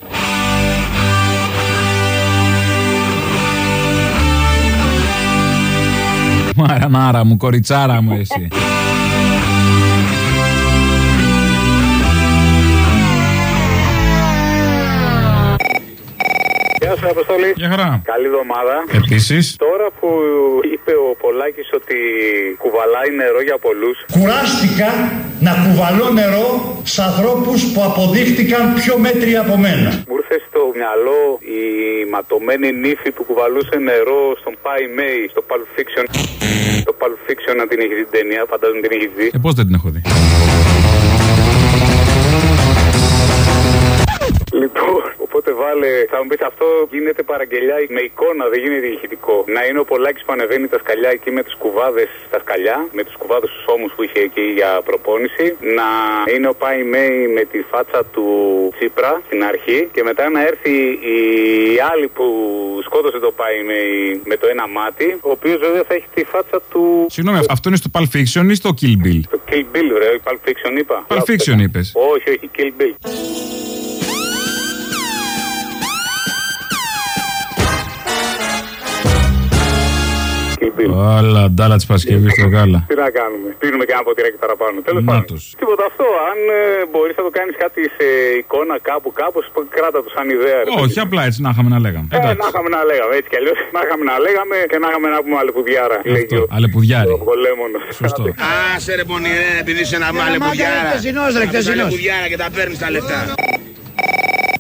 Μαρανάρα μου, κοριτσάρα μου εσύ. Γεια σε Αποστολή. Για χαρά. Καλή εβδομάδα. Επίσης. Τώρα που είπε ο Πολάκης ότι κουβαλάει νερό για πολλούς. Κουράστηκα να κουβαλώ νερό σε ανθρώπους που αποδείχτηκαν πιο μέτροι από μένα. Μου ήρθε στο μυαλό η ματωμένη νύφη που κουβαλούσε νερό στον Πάι Μέι, στο Pulp Fiction. Το Pulp Fiction να την έχεις δει την ταινία, φαντάζομαι την έχεις δει. Ε, πώς δεν την έχω δει; Λοιπόν, οπότε βάλε, θα μου πεις αυτό γίνεται παραγγελιά με εικόνα, δεν γίνεται ηχητικό. Να είναι ο Πολάκης που ανεβαίνει τα σκαλιά εκεί με του κουβάδες στα σκαλιά, με τους κουβάδες του ώμους που είχε εκεί για προπόνηση. Να είναι ο Πάι Μέι με τη φάτσα του Τσίπρα στην αρχή και μετά να έρθει η άλλη που σκότωσε το Πάι Μέι με το ένα μάτι, ο οποίος βέβαια θα έχει τη φάτσα του. Συγγνώμη, αυτό είναι στο Pulp Fiction ή στο Kill Bill; Το Kill Bill, βρε, Pulp Fiction είπα. Pulp Fiction είπες. Όχι, όχι, Kill Bill. Kill Bill. Άλλα ντάλα της Παρασκευή στο γάλα. Τι να κάνουμε. Πίνουμε και ένα ποτηράκι παραπάνω. Τέλος πάντων. Νάτος. Τίποτα αυτό. Αν ε, μπορείς να το κάνεις κάτι σε εικόνα κάπου, κάπως, κράτα το σαν ιδέα. ρε Όχι, παιδί. απλά έτσι να είχαμε να λέγαμε. Ε, να είχαμε να λέγαμε έτσι κι αλλιώς. Να είχαμε να λέγαμε και να είχαμε να πούμε αλεπουδιάρα. λέγει ο- Αλεπουδιάρη. ο Πολέμονος. Σωστό. Άσε ρε πονηρέ, επειδή είσαι ένα μάλε πουδιάρα. χτεσινός, ρε, χτεσινός. πουδιάρα και τα παίρνεις τα λεφτά.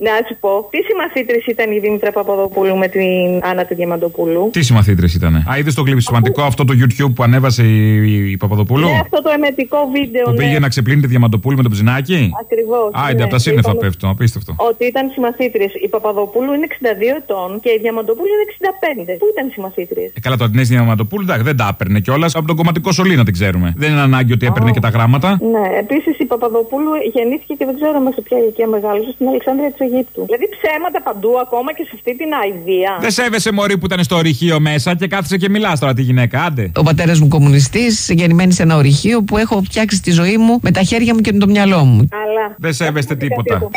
Να σου πω, τι συμμαθήτρες ήταν η Δήμητρα Παπαδοπούλου με την Άννα τη Διαμαντοπούλου; Τι συμμαθήτρες ήταν. Α, είδες το κλειπ σημαντικό αυτό το YouTube που ανέβασε η, η Παπαδοπούλου; Ναι, αυτό το εμετικό βίντεο. Που ναι. πήγε να ξεπλύνει τη Διαμαντοπούλου με το ψινάκι. Ακριβώς. Άιντε, από τα σύννεφα πέφτω. Απίστευτο. Ότι ήταν συμμαθήτριε. Η Παπαδοπούλου είναι 62 ετών και η Διαμαντοπούλου είναι 65. Πού ήταν συμμαθήτριες; Ε, καλά, τώρα την Έσνη Διαμαντοπούλου εντάξει, δεν τα έπαιρνε κιόλας. Από τον κομματικό σωλήνα την ξέρουμε. Δεν είναι ανάγκη ότι έπαιρνε και τα γράμματα. Ναι, επίσης η Παπαδοπούλου γεννήθηκε και δεν ξέρω μέχρι σε ποια ηλικία μεγάλωσε στην Αλεξάνδρεια της Αιγύπτου. Δηλαδή ψέματα παντού, ακόμα και σε αυτή την αηδία. Δεν σέβεσαι μωρή που ήταν στο ορυχείο μέσα και κάθισε και μιλάς τώρα τη γυναίκα. Άντε. Ο πατέρας μου κομμουνιστής, γεννημένη σε ένα ορυχείο που έχω φτιάξει τη ζωή μου με τα χέρια μου και με το μυαλό μου. Αλλά. Δεν σέβεστε τίποτα.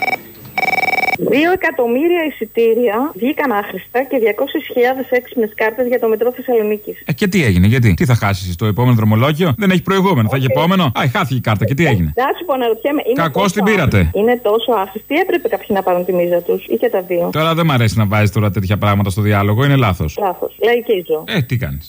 Δύο εκατομμύρια εισιτήρια βγήκαν άχρηστα και 200.000 έξυπνες κάρτες για το μετρό Θεσσαλονίκης. Ε, και τι έγινε, γιατί, τι θα χάσεις το επόμενο δρομολόγιο, δεν έχει προηγούμενο, θα έχει επόμενο; Α, χάθηκε η κάρτα και τι έγινε; Να σου πω, αναρωτιέμαι. Είναι Κακώς τόσο την πήρατε. άχρηστη- Είναι τόσο άχρηστη, έπρεπε κάποιοι να πάρουν τη μίζα τους ή και τα δύο; Τώρα δεν μ' αρέσει να βάζεις τώρα τέτοια πράγματα στο διάλογο, είναι λάθος. Λάθος. Λέει και η Ζω. Ε, τι κάνεις;